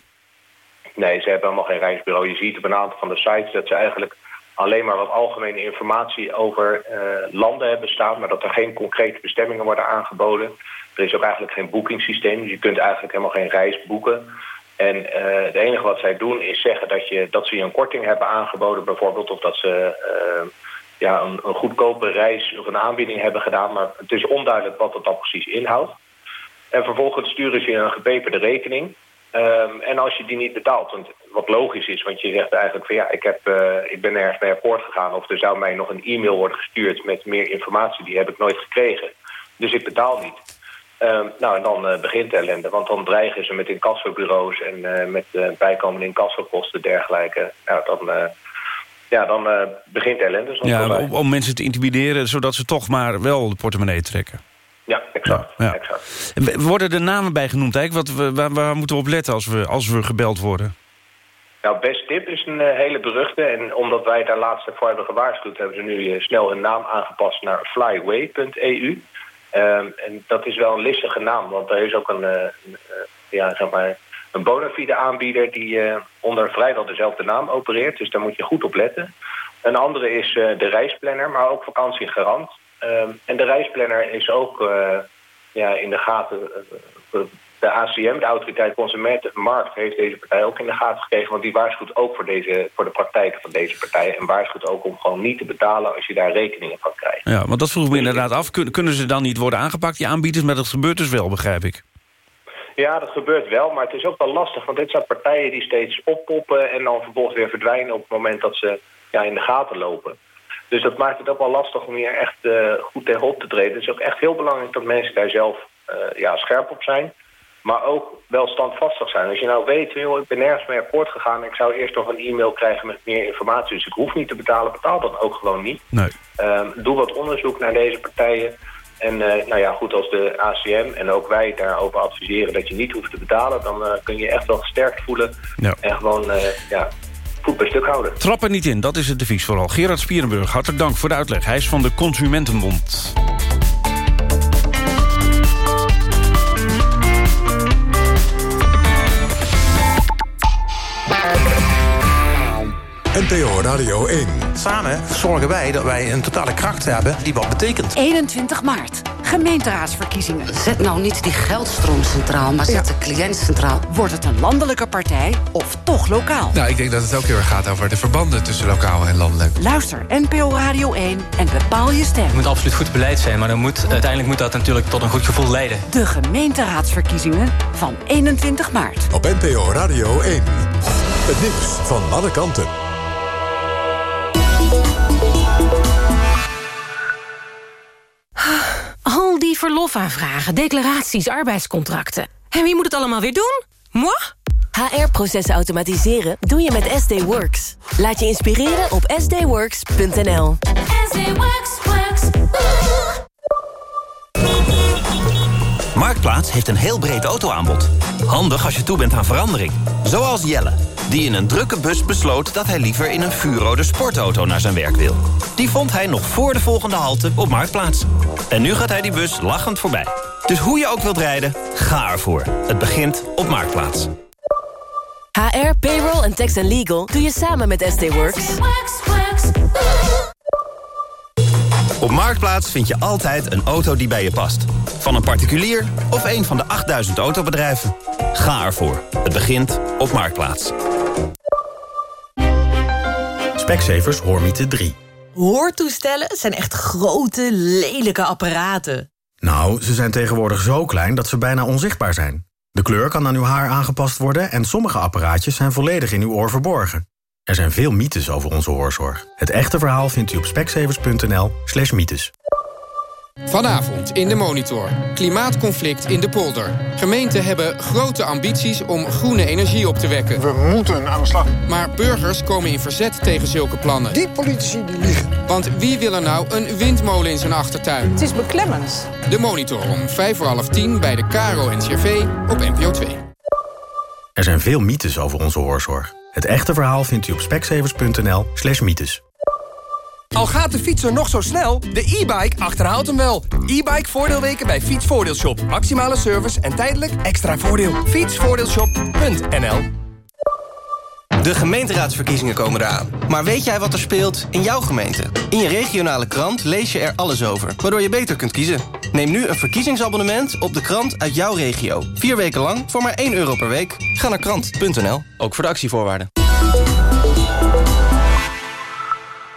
Nee, ze hebben helemaal geen reisbureau. Je ziet op een aantal van de sites dat ze eigenlijk alleen maar wat algemene informatie over landen hebben staan. Maar dat er geen concrete bestemmingen worden aangeboden. Er is ook eigenlijk geen boekingssysteem. Dus je kunt eigenlijk helemaal geen reis boeken. En uh, het enige wat zij doen is zeggen dat, je, dat ze je een korting hebben aangeboden bijvoorbeeld... of dat ze uh, ja, een, een goedkope reis of een aanbieding hebben gedaan... maar het is onduidelijk wat dat dan precies inhoudt. En vervolgens sturen ze je een gepeperde rekening... Um, en als je die niet betaalt, want wat logisch is... want je zegt eigenlijk van ja, ik, heb, uh, ik ben ergens mee akkoord gegaan... of er zou mij nog een e-mail worden gestuurd met meer informatie... die heb ik nooit gekregen. Dus ik betaal niet. Uh, nou, en dan uh, begint de ellende. Want dan dreigen ze met incassobureaus en uh, met bijkomende incassokosten dergelijke. Nou, dan, ja, dan begint de ellende. Ja, om, om, mensen te intimideren, zodat ze toch maar wel de portemonnee trekken. Ja, exact. Ja, ja. exact. Worden er namen bij genoemd eigenlijk? Wat we, waar, waar, moeten we op letten als we, als we gebeld worden? Nou, Best Tip is een hele beruchte. En omdat wij daar laatst voor hebben gewaarschuwd... hebben ze nu snel hun naam aangepast naar flyway.eu. Um, en dat is wel een listige naam, want er is ook een, uh, ja, zeg maar een bona fide aanbieder die onder vrijwel dezelfde naam opereert. Dus daar moet je goed op letten. Een andere is de reisplanner, maar ook vakantiegarant. Um, en de reisplanner is ook ja, in de gaten de ACM, de Autoriteit Consumentenmarkt, heeft deze partij ook in de gaten gekregen. Want die waarschuwt ook voor, deze, voor de praktijken van deze partijen. En waarschuwt ook om gewoon niet te betalen als je daar rekeningen van krijgt. Ja, want dat vroeg me inderdaad af. Kunnen ze dan niet worden aangepakt, die aanbieders? Maar dat gebeurt dus wel, begrijp ik. Ja, dat gebeurt wel, maar het is ook wel lastig. Want dit zijn partijen die steeds oppoppen en dan vervolgens weer verdwijnen... op het moment dat ze ja, in de gaten lopen. Dus dat maakt het ook wel lastig om hier echt uh, goed tegenop te treden. Het is ook echt heel belangrijk dat mensen daar zelf uh, ja, scherp op zijn... Maar ook wel standvastig zijn. Als je nou weet, joh, ik ben nergens mee akkoord gegaan... ik zou eerst nog een e-mail krijgen met meer informatie... dus ik hoef niet te betalen, betaal dan ook gewoon niet. Nee. Um, doe wat onderzoek naar deze partijen. En uh, nou ja, goed, als de ACM en ook wij daarover adviseren... dat je niet hoeft te betalen... dan uh, kun je echt wel gesterkt voelen. Ja. En gewoon, uh, ja, voet bij stuk houden. Trap er niet in, dat is het devies vooral. Gerard Spierenburg, hartelijk dank voor de uitleg. Hij is van de Consumentenbond. NPO Radio 1. Samen zorgen wij dat wij een totale kracht hebben die wat betekent. 21 maart. Gemeenteraadsverkiezingen. Zet nou niet die geldstroom centraal, maar zet ja. de cliënt centraal. Wordt het een landelijke partij of toch lokaal? Nou, ik denk dat het ook heel erg gaat over de verbanden tussen lokaal en landelijk. Luister NPO Radio 1 en bepaal je stem. Het moet absoluut goed beleid zijn, maar dan moet, uiteindelijk moet dat natuurlijk tot een goed gevoel leiden. De gemeenteraadsverkiezingen van 21 maart. Op NPO Radio 1. Het nieuws van alle kanten. Die verlofaanvragen, declaraties, arbeidscontracten. En wie moet het allemaal weer doen? Moi? HR-processen automatiseren doe je met SD Works. Laat je inspireren op sdworks.nl. Marktplaats heeft een heel breed autoaanbod. Handig als je toe bent aan verandering. Zoals Jelle, die in een drukke bus besloot... dat hij liever in een vuurrode sportauto naar zijn werk wil. Die vond hij nog voor de volgende halte op Marktplaats. En nu gaat hij die bus lachend voorbij. Dus hoe je ook wilt rijden, ga ervoor. Het begint op Marktplaats. HR, payroll en tax and legal doe je samen met SD Works. Op Marktplaats vind je altijd een auto die bij je past. Van een particulier of een van de 8000 autobedrijven. Ga ervoor. Het begint op Marktplaats. Specsavers Hoormiete 3. Hoortoestellen zijn echt grote, lelijke apparaten. Nou, ze zijn tegenwoordig zo klein dat ze bijna onzichtbaar zijn. De kleur kan aan uw haar aangepast worden... en sommige apparaatjes zijn volledig in uw oor verborgen. Er zijn veel mythes over onze hoorzorg. Het echte verhaal vindt u op speksevers.nl slash mythes. Vanavond in de Monitor. Klimaatconflict in de polder. Gemeenten hebben grote ambities om groene energie op te wekken. We moeten aan de slag. Maar burgers komen in verzet tegen zulke plannen. Die politici die liegen. Want wie wil er nou een windmolen in zijn achtertuin? Het is beklemmend. De Monitor om vijf voor half tien bij de Caro NCRV op NPO 2. Er zijn veel mythes over onze hoorzorg. Het echte verhaal vindt u op speksevers.nl slash mythes. Al gaat de fietser nog zo snel, de e-bike achterhaalt hem wel. E-bike voordeelweken bij Fietsvoordeelshop. Maximale service en tijdelijk extra voordeel. Fietsvoordeelshop.nl De gemeenteraadsverkiezingen komen eraan. Maar weet jij wat er speelt in jouw gemeente? In je regionale krant lees je er alles over, waardoor je beter kunt kiezen. Neem nu een verkiezingsabonnement op de krant uit jouw regio. Vier weken lang voor maar 1 euro per week. Ga naar krant.nl, ook voor de actievoorwaarden.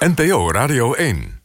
NPO Radio 1